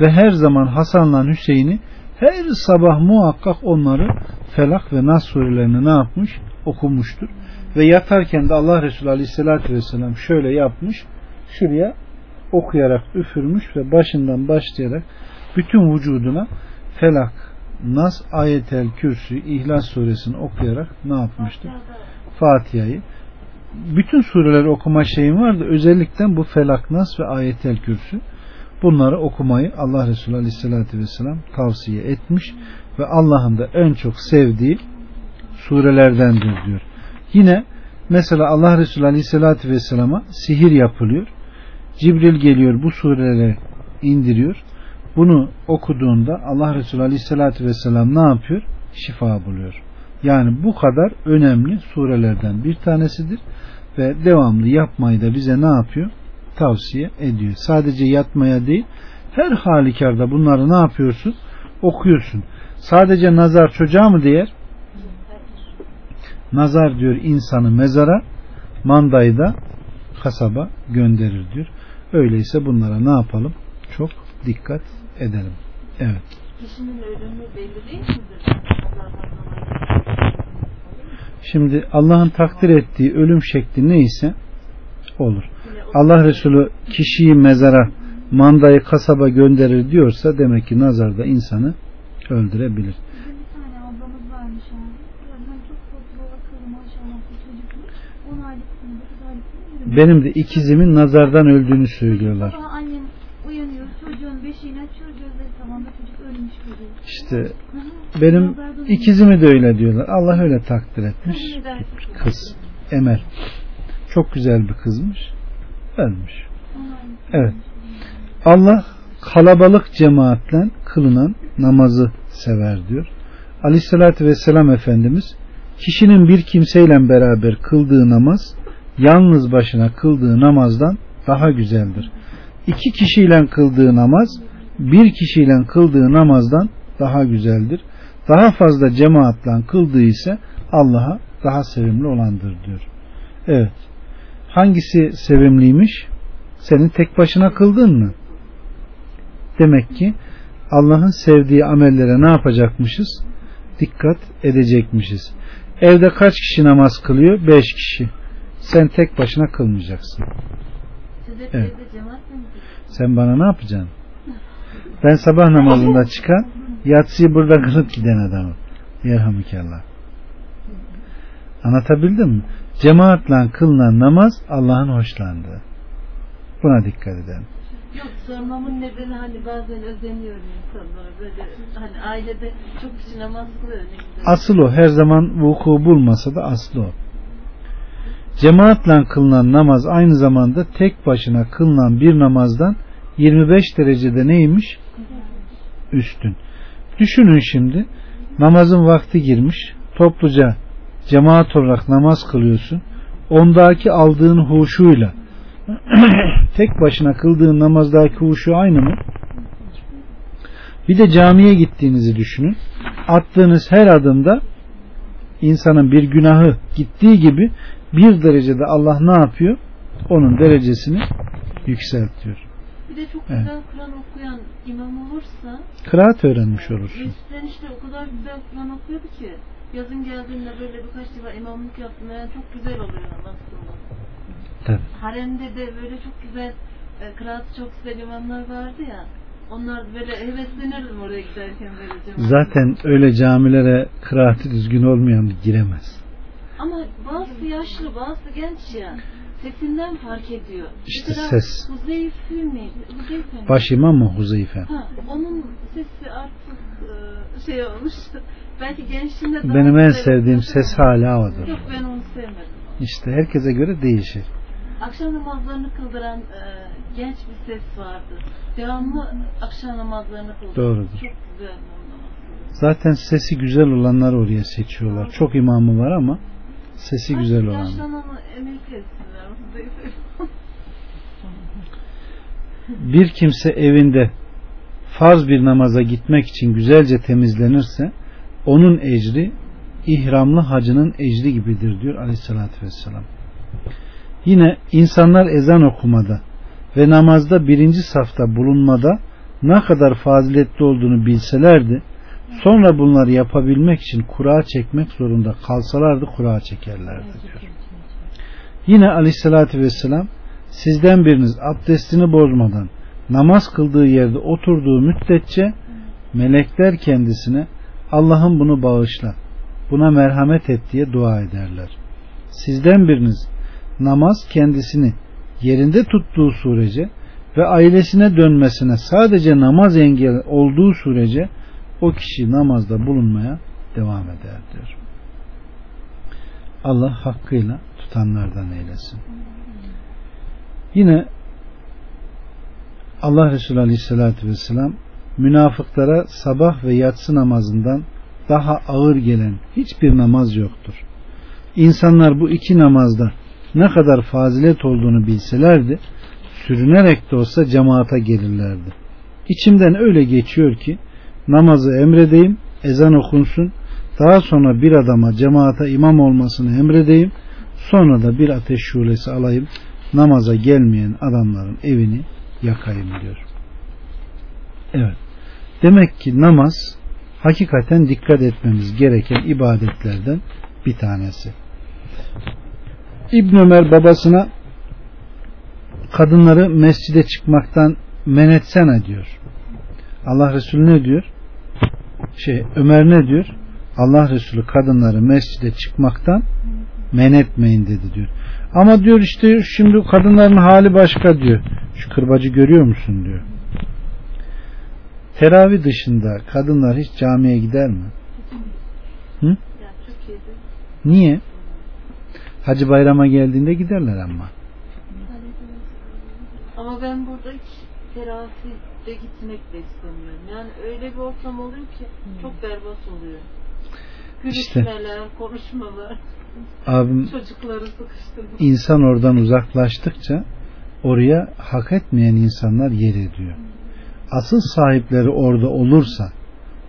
Ve her zaman Hasan'la Hüseyin'i her sabah muhakkak onları Felak ve Nas surelerini ne yapmış? Okumuştur. Ve yatarken de Allah Resulü Aleyhisselatü Vesselam şöyle yapmış. Şuraya okuyarak üfürmüş ve başından başlayarak bütün vücuduna Felak, Nas, Ayetel Kürsü, İhlas suresini okuyarak ne yapmıştır? Fatiha'yı. Bütün sureleri okuma şeyim var da özellikle bu Felak, Nas ve Ayetel Kürsü. Bunları okumayı Allah Resulü Aleyhisselatü Vesselam tavsiye etmiş ve Allah'ın da en çok sevdiği surelerdendir diyor. Yine mesela Allah Resulü Aleyhisselatü Vesselam'a sihir yapılıyor. Cibril geliyor bu sureleri indiriyor. Bunu okuduğunda Allah Resulü Aleyhisselatü Vesselam ne yapıyor? Şifa buluyor. Yani bu kadar önemli surelerden bir tanesidir ve devamlı yapmayı da bize ne yapıyor? Tavsiye ediyor. Sadece yatmaya değil her halükarda bunları ne yapıyorsun? Okuyorsun. Sadece nazar çocuğa mı değer? Nazar diyor insanı mezara, mandayı da kasaba gönderir diyor. Öyleyse bunlara ne yapalım? Çok dikkat edelim. Evet. Kişinin ölümü belli değil midir? Şimdi Allah'ın takdir ettiği ölüm şekli neyse olur. Allah Resulü kişiyi mezara mandayı kasaba gönderir diyorsa demek ki nazarda insanı öldürebilir. Bize bir tane ablamız varmış abi. Yani çok tatlı akıllı maşallah bir çocukmuş. 10 aylık mı 9 aylık mı benim de ikizimin nazardan öldüğünü söylüyorlar. İşte benim ikizimi de öyle diyorlar. Allah öyle takdir etmiş. Kız. Emel. Çok güzel bir kızmış. Ölmüş. Evet. Allah kalabalık cemaatle kılınan namazı sever diyor. Aleyhissalatü vesselam Efendimiz kişinin bir kimseyle beraber kıldığı namaz yalnız başına kıldığı namazdan daha güzeldir. İki kişiyle kıldığı namaz bir kişiyle kıldığı namazdan daha güzeldir. Daha fazla cemaatle kıldığı ise Allah'a daha sevimli olandır diyor. Evet. Hangisi sevimliymiş? Senin tek başına kıldın mı? Demek ki Allah'ın sevdiği amellere ne yapacakmışız? Dikkat edecekmişiz. Evde kaç kişi namaz kılıyor? Beş kişi. Sen tek başına kılmayacaksın. Evet. Sen bana ne yapacaksın? Ben sabah namazında çıkan yatsıyı burada kılıp giden adamım. Yerhamdülillah. Anlatabildim mi? Cemaatle kılınan namaz Allah'ın hoşlandığı. Buna dikkat edelim. Yok sormamın nedeni hani bazen özeniyorum insanlara böyle hani ailede çok kişi namaz kılıyor. Asıl o. Her zaman vuku bulmasa da aslı o. Cemaatle kılınan namaz aynı zamanda tek başına kılınan bir namazdan 25 derecede neymiş? Üstün. Düşünün şimdi namazın vakti girmiş. Topluca cemaat olarak namaz kılıyorsun. Ondaki aldığın huşuyla [clears throat] tek başına kıldığın namazdaki huşu aynı mı? Bir de camiye gittiğinizi düşünün. Attığınız her adımda insanın bir günahı gittiği gibi bir derecede Allah ne yapıyor? Onun derecesini yükseltiyor. Bir de çok Evet. güzel Kur'an okuyan imam olursa Kıraat öğrenmiş olursun. Eskiden işte o kadar güzel Kur'an okuyordu ki yazın geldiğinde böyle birkaç defa imamlık yaptım yani çok güzel oluyor kılmak. Tabii. Haremde de böyle çok güzel e, kıraatı çok güzel imamlar vardı ya onlar böyle heveslenirdim oraya giderken böyle. Zaten öyle camilere kıraati düzgün olmayan giremez. Ama bazısı yaşlı bazısı genç ya sesinden fark ediyor. İşte Mesela ses. Huzeyfe? Huzeyfe mi? Baş imam mı Huzeyfe? Ha, onun sesi artık e, şey olmuş. [laughs] Belki gençliğinde daha Benim en sevdiğim ses hala odur. Yok ben onu sevmedim. İşte herkese göre değişir. Akşam namazlarını kıldıran e, genç bir ses vardı. Devamlı akşam namazlarını kıldırdı. Doğrudur. Çok güzel. Zaten sesi güzel olanları oraya seçiyorlar. Çok imamı var ama sesi güzel Artık olan. Etsinler. Huzeyfe. Bir kimse evinde farz bir namaza gitmek için güzelce temizlenirse onun ecri ihramlı hacının ecri gibidir diyor aleyhissalatü vesselam. Yine insanlar ezan okumada ve namazda birinci safta bulunmada ne kadar faziletli olduğunu bilselerdi sonra bunları yapabilmek için kura çekmek zorunda kalsalardı kura çekerlerdi diyor. Yine aleyhissalatü vesselam sizden biriniz abdestini bozmadan namaz kıldığı yerde oturduğu müddetçe melekler kendisine Allah'ım bunu bağışla buna merhamet et diye dua ederler. Sizden biriniz namaz kendisini yerinde tuttuğu sürece ve ailesine dönmesine sadece namaz engel olduğu sürece o kişi namazda bulunmaya devam eder diyor. Allah hakkıyla tutanlardan eylesin. Yine Allah Resulü Aleyhisselatü Vesselam münafıklara sabah ve yatsı namazından daha ağır gelen hiçbir namaz yoktur. İnsanlar bu iki namazda ne kadar fazilet olduğunu bilselerdi sürünerek de olsa cemaata gelirlerdi. İçimden öyle geçiyor ki namazı emredeyim, ezan okunsun, daha sonra bir adama cemaata imam olmasını emredeyim, sonra da bir ateş şulesi alayım, namaza gelmeyen adamların evini yakayım diyor. Evet. Demek ki namaz hakikaten dikkat etmemiz gereken ibadetlerden bir tanesi. İbn Ömer babasına kadınları mescide çıkmaktan men etsene diyor. Allah Resulü ne diyor? Şey Ömer ne diyor? Allah Resulü kadınları mescide çıkmaktan Men etmeyin dedi diyor. Ama diyor işte şimdi kadınların hali başka diyor. Şu kırbacı görüyor musun diyor. Teravih dışında kadınlar hiç camiye gider mi? Hı? Niye? Hacı bayrama geldiğinde giderler ama. ama ben burada hiç terafide gitmek de istemiyorum. Yani öyle bir ortam oluyor ki çok berbat oluyor. İşte. Gülüşmeler, konuşmalar, Abim [laughs] çocukları sıkıştırmak. insan oradan uzaklaştıkça oraya hak etmeyen insanlar yer ediyor. Asıl sahipleri orada olursa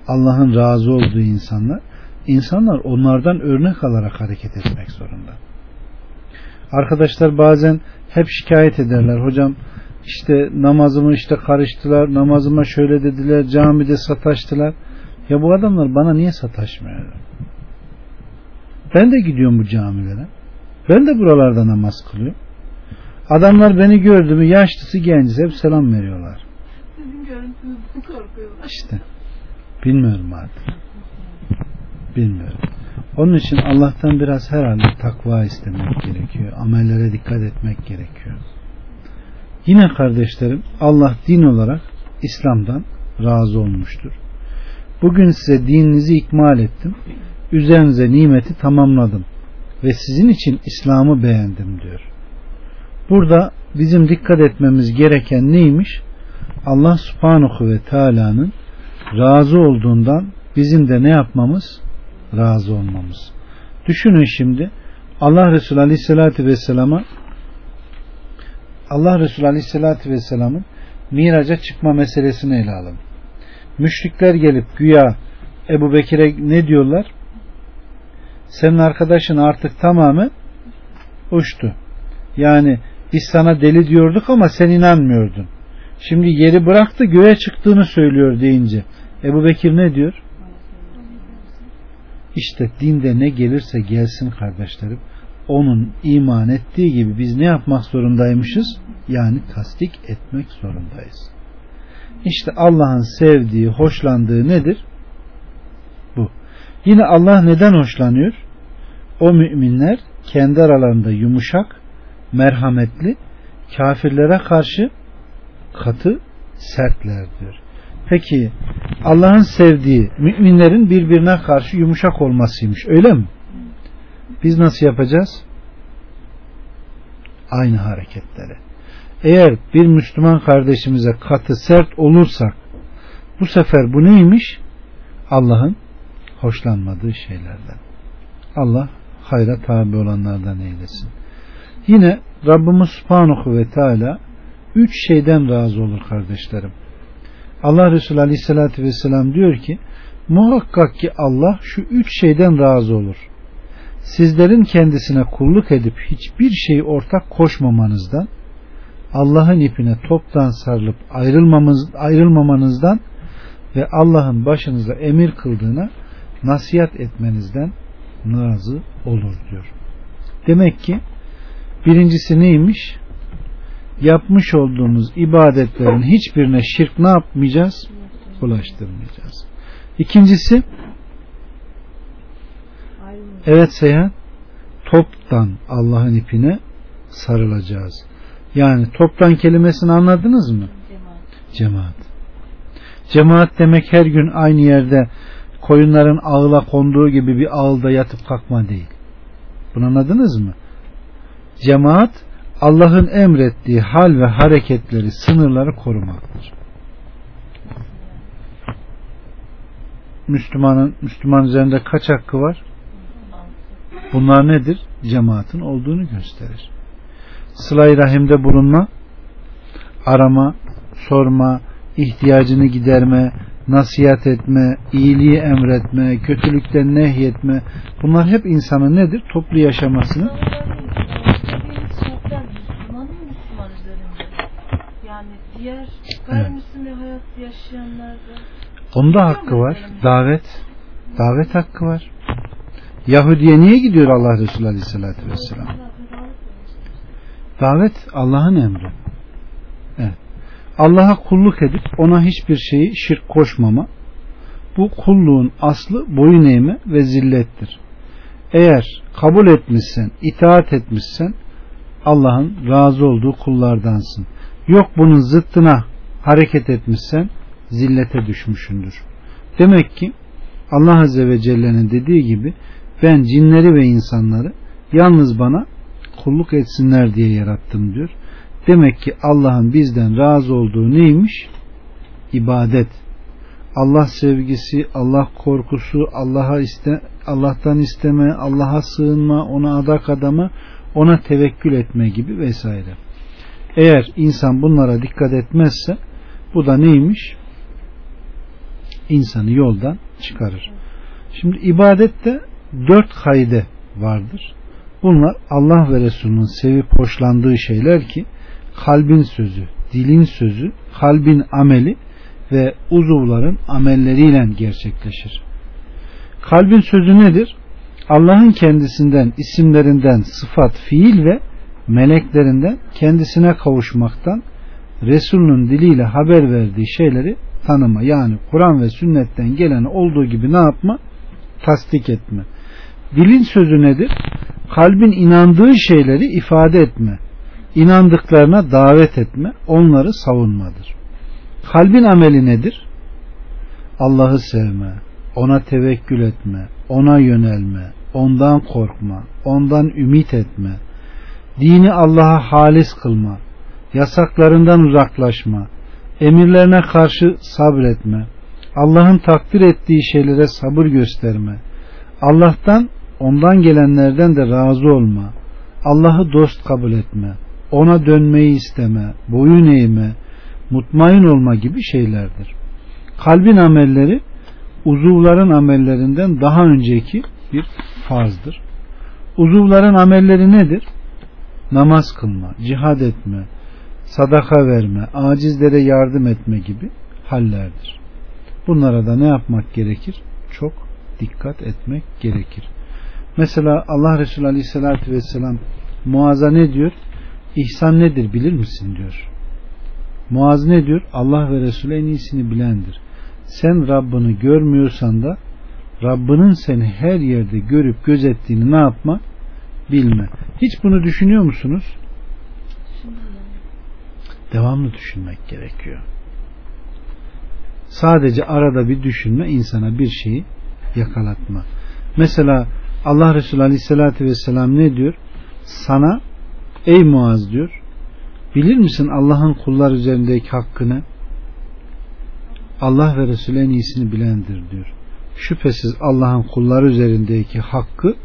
Allah'ın razı olduğu insanlar insanlar onlardan örnek alarak hareket etmek zorunda. Arkadaşlar bazen hep şikayet ederler. Hocam işte namazımı işte karıştılar, namazıma şöyle dediler, camide sataştılar. Ya bu adamlar bana niye sataşmıyor? Ben de gidiyorum bu camilere. Ben de buralarda namaz kılıyorum. Adamlar beni gördü mü yaşlısı gencisi hep selam veriyorlar. Sizin görüntünüzden korkuyorlar. İşte bilmiyorum artık. Bilmiyorum. Onun için Allah'tan biraz herhalde takva istemek gerekiyor. Amellere dikkat etmek gerekiyor. Yine kardeşlerim Allah din olarak İslam'dan razı olmuştur. Bugün size dininizi ikmal ettim. Üzerinize nimeti tamamladım. Ve sizin için İslam'ı beğendim diyor. Burada bizim dikkat etmemiz gereken neymiş? Allah subhanahu ve teala'nın razı olduğundan bizim de ne yapmamız? Razı olmamız. Düşünün şimdi Allah Resulü Aleyhisselatü Vesselam'a Allah Resulü Aleyhisselatü Vesselam'ın miraca çıkma meselesini ele alalım. Müşrikler gelip güya Ebu Bekir'e ne diyorlar? Senin arkadaşın artık tamamen uçtu. Yani biz sana deli diyorduk ama sen inanmıyordun. Şimdi yeri bıraktı göğe çıktığını söylüyor deyince. Ebu Bekir ne diyor? İşte dinde ne gelirse gelsin kardeşlerim. Onun iman ettiği gibi biz ne yapmak zorundaymışız? Yani tasdik etmek zorundayız. İşte Allah'ın sevdiği, hoşlandığı nedir? Bu. Yine Allah neden hoşlanıyor? O müminler kendi aralarında yumuşak, merhametli, kafirlere karşı katı, sertler diyor. Peki Allah'ın sevdiği müminlerin birbirine karşı yumuşak olmasıymış. Öyle mi? Biz nasıl yapacağız? Aynı hareketleri. Eğer bir Müslüman kardeşimize katı sert olursak bu sefer bu neymiş? Allah'ın hoşlanmadığı şeylerden. Allah hayra tabi olanlardan eylesin. Yine Rabbimiz Subhanahu ve Teala üç şeyden razı olur kardeşlerim. Allah Resulü Aleyhisselatü Vesselam diyor ki muhakkak ki Allah şu üç şeyden razı olur. Sizlerin kendisine kulluk edip hiçbir şeyi ortak koşmamanızdan Allah'ın ipine toptan sarılıp ayrılmamız, ayrılmamanızdan ve Allah'ın başınıza emir kıldığına nasihat etmenizden razı olur diyor. Demek ki birincisi neymiş? Yapmış olduğumuz ibadetlerin hiçbirine şirk ne yapmayacağız? Bulaştırmayacağız. İkincisi evet Seyhan toptan Allah'ın ipine sarılacağız. Yani toptan kelimesini anladınız mı? Cemaat. Cemaat. Cemaat demek her gün aynı yerde koyunların ağla konduğu gibi bir ağılda yatıp kalkma değil. Bunu anladınız mı? Cemaat Allah'ın emrettiği hal ve hareketleri, sınırları korumaktır. Müslümanın Müslüman üzerinde kaç hakkı var? Bunlar nedir? Cemaatin olduğunu gösterir. Sıla-i rahimde bulunma, arama, sorma, ihtiyacını giderme, nasihat etme, iyiliği emretme, kötülükten nehyetme bunlar hep insanın nedir? Toplu yaşamasını diğer gayrimüslim bir hayat yaşayanlarda onda hakkı var. Davet. Davet hakkı var. Yahudi'ye niye gidiyor Allah Resulü Aleyhisselatü Vesselam? Davet Allah'ın emri. Evet. Allah'a kulluk edip ona hiçbir şeyi şirk koşmama bu kulluğun aslı boyun eğme ve zillettir. Eğer kabul etmişsen, itaat etmişsen Allah'ın razı olduğu kullardansın. Yok bunun zıttına hareket etmişsen zillete düşmüşündür. Demek ki Allah Azze ve Celle'nin dediği gibi ben cinleri ve insanları yalnız bana kulluk etsinler diye yarattım diyor. Demek ki Allah'ın bizden razı olduğu neymiş? İbadet. Allah sevgisi, Allah korkusu, Allah'a iste, Allah'tan isteme, Allah'a sığınma, ona adak adama, ona tevekkül etme gibi vesaire. Eğer insan bunlara dikkat etmezse bu da neymiş? İnsanı yoldan çıkarır. Şimdi ibadette dört kaide vardır. Bunlar Allah ve Resulünün sevip hoşlandığı şeyler ki kalbin sözü, dilin sözü, kalbin ameli ve uzuvların amelleriyle gerçekleşir. Kalbin sözü nedir? Allah'ın kendisinden, isimlerinden, sıfat, fiil ve meleklerinden kendisine kavuşmaktan Resulünün diliyle haber verdiği şeyleri tanıma. Yani Kur'an ve sünnetten gelen olduğu gibi ne yapma? Tasdik etme. Dilin sözü nedir? Kalbin inandığı şeyleri ifade etme. İnandıklarına davet etme. Onları savunmadır. Kalbin ameli nedir? Allah'ı sevme, ona tevekkül etme, ona yönelme, ondan korkma, ondan ümit etme, dini Allah'a halis kılma, yasaklarından uzaklaşma, emirlerine karşı sabretme, Allah'ın takdir ettiği şeylere sabır gösterme, Allah'tan ondan gelenlerden de razı olma, Allah'ı dost kabul etme, ona dönmeyi isteme, boyun eğme, mutmain olma gibi şeylerdir. Kalbin amelleri uzuvların amellerinden daha önceki bir farzdır. Uzuvların amelleri nedir? Namaz kılma, cihad etme, sadaka verme, acizlere yardım etme gibi hallerdir. Bunlara da ne yapmak gerekir? Çok dikkat etmek gerekir. Mesela Allah Resulü Aleyhisselatü Vesselam Muaz'a ne diyor? İhsan nedir bilir misin diyor. Muaz ne diyor? Allah ve Resulü en iyisini bilendir. Sen Rabbini görmüyorsan da Rabbinin seni her yerde görüp gözettiğini ne yapma? Bilme. Hiç bunu düşünüyor musunuz? Devamlı düşünmek gerekiyor. Sadece arada bir düşünme insana bir şeyi yakalatma. Mesela Allah Resulü Aleyhisselatü Vesselam ne diyor? Sana ey Muaz diyor bilir misin Allah'ın kullar üzerindeki hakkını? Allah ve Resulü en iyisini bilendir diyor. Şüphesiz Allah'ın kullar üzerindeki hakkı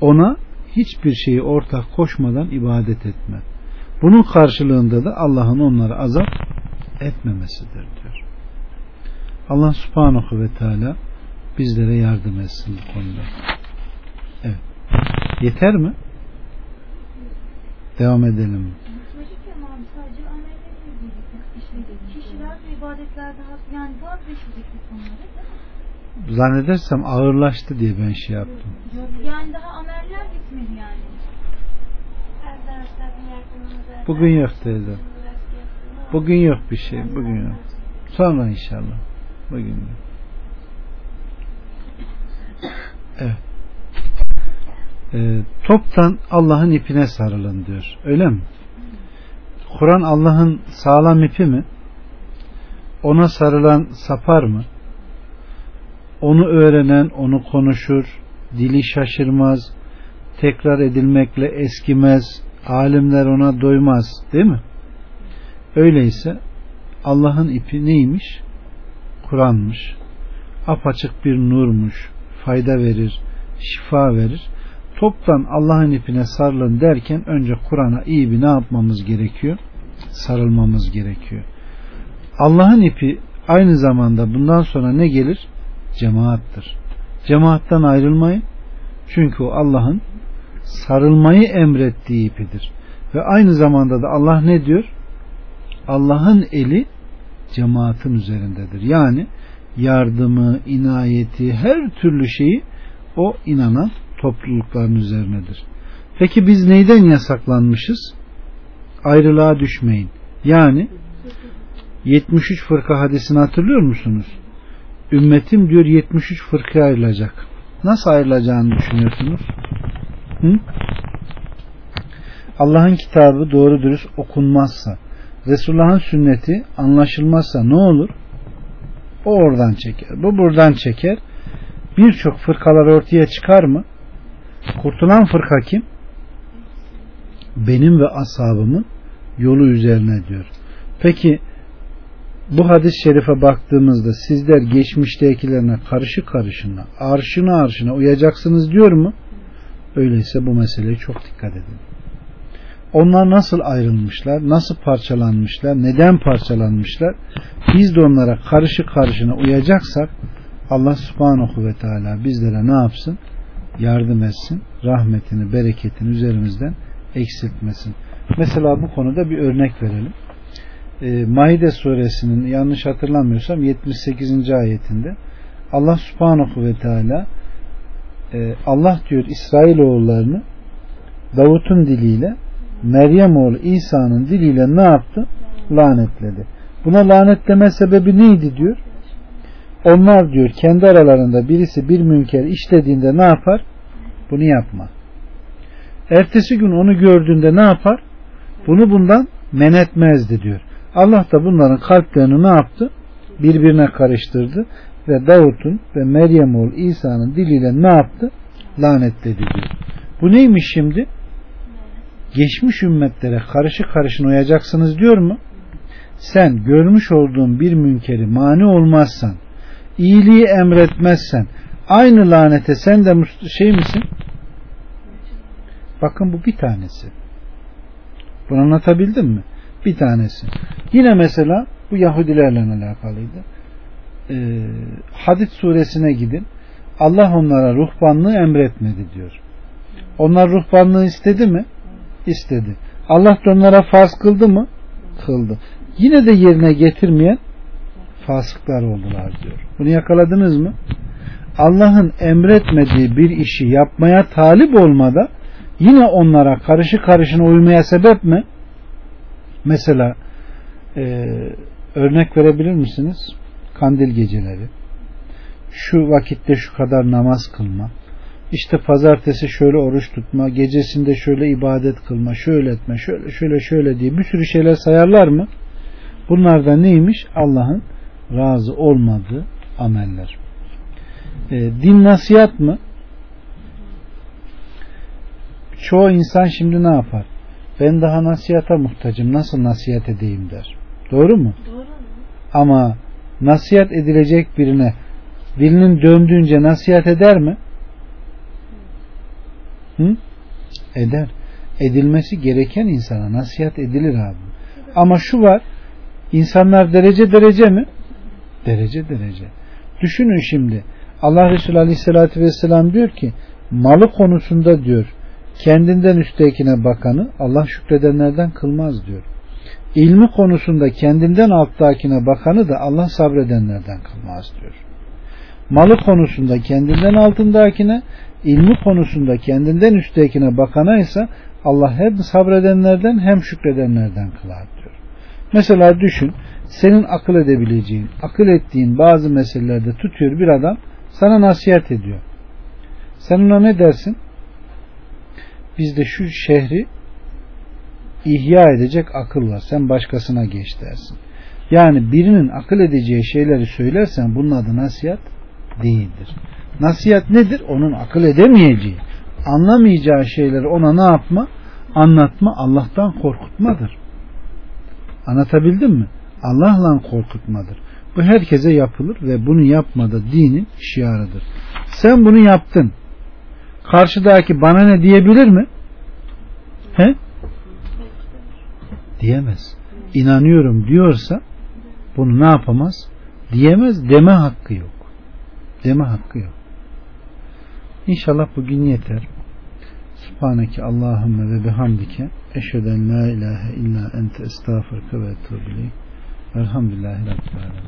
ona hiçbir şeyi ortak koşmadan ibadet etme. Bunun karşılığında da Allah'ın onları azap etmemesidir diyor. Allah subhanahu ve teala bizlere yardım etsin bu konuda. Evet. Yeter mi? Devam edelim. Mi? Zannedersem ağırlaştı diye ben şey yaptım. Yani daha ameller bitmedi yani. Bugün yok teyze. Bugün yok bir şey. Bugün yok. Sonra inşallah. Bugün yok. Evet. Ee, toptan Allah'ın ipine sarılın diyor. Öyle mi? Kur'an Allah'ın sağlam ipi mi? Ona sarılan sapar mı? Onu öğrenen onu konuşur, dili şaşırmaz, tekrar edilmekle eskimez, alimler ona doymaz değil mi? Öyleyse Allah'ın ipi neymiş? Kur'anmış. Apaçık bir nurmuş, fayda verir, şifa verir. Toptan Allah'ın ipine sarılın derken önce Kur'an'a iyi bir ne yapmamız gerekiyor? Sarılmamız gerekiyor. Allah'ın ipi aynı zamanda bundan sonra ne gelir? Cemaattır. Cemaattan ayrılmayın. Çünkü o Allah'ın sarılmayı emrettiği ipidir. Ve aynı zamanda da Allah ne diyor? Allah'ın eli cemaatin üzerindedir. Yani yardımı, inayeti, her türlü şeyi o inanan toplulukların üzerinedir. Peki biz neyden yasaklanmışız? Ayrılığa düşmeyin. Yani 73 fırka hadisini hatırlıyor musunuz? Ümmetim diyor 73 fırkaya ayrılacak. nasıl ayrılacağını düşünüyorsunuz? Hı? Allah'ın kitabı doğru dürüst okunmazsa, Resulullah'ın sünneti anlaşılmazsa ne olur? O oradan çeker, bu buradan çeker. Birçok fırkalar ortaya çıkar mı? Kurtulan fırka kim? Benim ve ashabımın yolu üzerine diyor. Peki bu hadis-i şerife baktığımızda sizler geçmiştekilerine karşı karışına, arşına arşına uyacaksınız diyor mu? Öyleyse bu meseleye çok dikkat edin. Onlar nasıl ayrılmışlar, nasıl parçalanmışlar, neden parçalanmışlar? Biz de onlara karşı karşına uyacaksak Allah subhanahu ve teala bizlere ne yapsın? Yardım etsin, rahmetini, bereketini üzerimizden eksiltmesin. Mesela bu konuda bir örnek verelim. Ee, Maide suresinin yanlış hatırlamıyorsam 78. ayetinde Allah subhanahu ve teala e, Allah diyor İsrailoğullarını Davut'un diliyle Meryem oğlu İsa'nın diliyle ne yaptı? Lanetledi. Buna lanetleme sebebi neydi diyor? Onlar diyor kendi aralarında birisi bir münker işlediğinde ne yapar? Bunu yapma. Ertesi gün onu gördüğünde ne yapar? Bunu bundan men etmezdi diyor. Allah da bunların kalplerini ne yaptı? Birbirine karıştırdı ve Davut'un ve Meryem oğlu İsa'nın diliyle ne yaptı? Lanetledi diyor. Bu neymiş şimdi? Geçmiş ümmetlere karşı karışın uyacaksınız diyor mu? Sen görmüş olduğun bir münkeri mani olmazsan, iyiliği emretmezsen, aynı lanete sen de şey misin? Bakın bu bir tanesi. Bunu anlatabildim mi? Bir tanesi. Yine mesela bu Yahudilerle alakalıydı. Ee, Hadid suresine gidin. Allah onlara ruhbanlığı emretmedi diyor. Onlar ruhbanlığı istedi mi? İstedi. Allah da onlara farz kıldı mı? Kıldı. Yine de yerine getirmeyen fasıklar oldular diyor. Bunu yakaladınız mı? Allah'ın emretmediği bir işi yapmaya talip olmada yine onlara karışı karışına uymaya sebep mi? Mesela e, örnek verebilir misiniz? Kandil geceleri. Şu vakitte şu kadar namaz kılma. İşte pazartesi şöyle oruç tutma, gecesinde şöyle ibadet kılma, şöyle etme, şöyle şöyle şöyle diye bir sürü şeyler sayarlar mı? Bunlar da neymiş? Allah'ın razı olmadığı ameller. E, din nasihat mı? Çoğu insan şimdi ne yapar? Ben daha nasihata muhtacım. Nasıl nasihat edeyim der. Doğru mu? Doğru. Ama nasihat edilecek birine dilinin döndüğünce nasihat eder mi? Hı? Eder. Edilmesi gereken insana nasihat edilir abi. Ama şu var. İnsanlar derece derece mi? Derece derece. Düşünün şimdi. Allah Resulü Aleyhisselatü Vesselam diyor ki malı konusunda diyor kendinden üsttekine bakanı Allah şükredenlerden kılmaz diyor. İlmi konusunda kendinden alttakine bakanı da Allah sabredenlerden kılmaz diyor. Malı konusunda kendinden altındakine, ilmi konusunda kendinden üsttekine bakana ise Allah hem sabredenlerden hem şükredenlerden kılar diyor. Mesela düşün, senin akıl edebileceğin, akıl ettiğin bazı meselelerde tutuyor bir adam sana nasihat ediyor. Sen ona ne dersin? Bizde şu şehri ihya edecek akıl var. Sen başkasına geç dersin. Yani birinin akıl edeceği şeyleri söylersen bunun adı nasihat değildir. Nasihat nedir? Onun akıl edemeyeceği, anlamayacağı şeyleri ona ne yapma? Anlatma, Allah'tan korkutmadır. Anlatabildim mi? Allah'la korkutmadır. Bu herkese yapılır ve bunu yapmada dinin şiarıdır. Sen bunu yaptın. Karşıdaki bana ne diyebilir mi? He? Diyemez. İnanıyorum diyorsa bunu ne yapamaz? Diyemez. Deme hakkı yok. Deme hakkı yok. İnşallah bugün yeter. Subhaneke Allahümme ve bihamdike eşheden la ilahe illa ente estağfurke ve etubili. Velhamdülillahi Rabbil.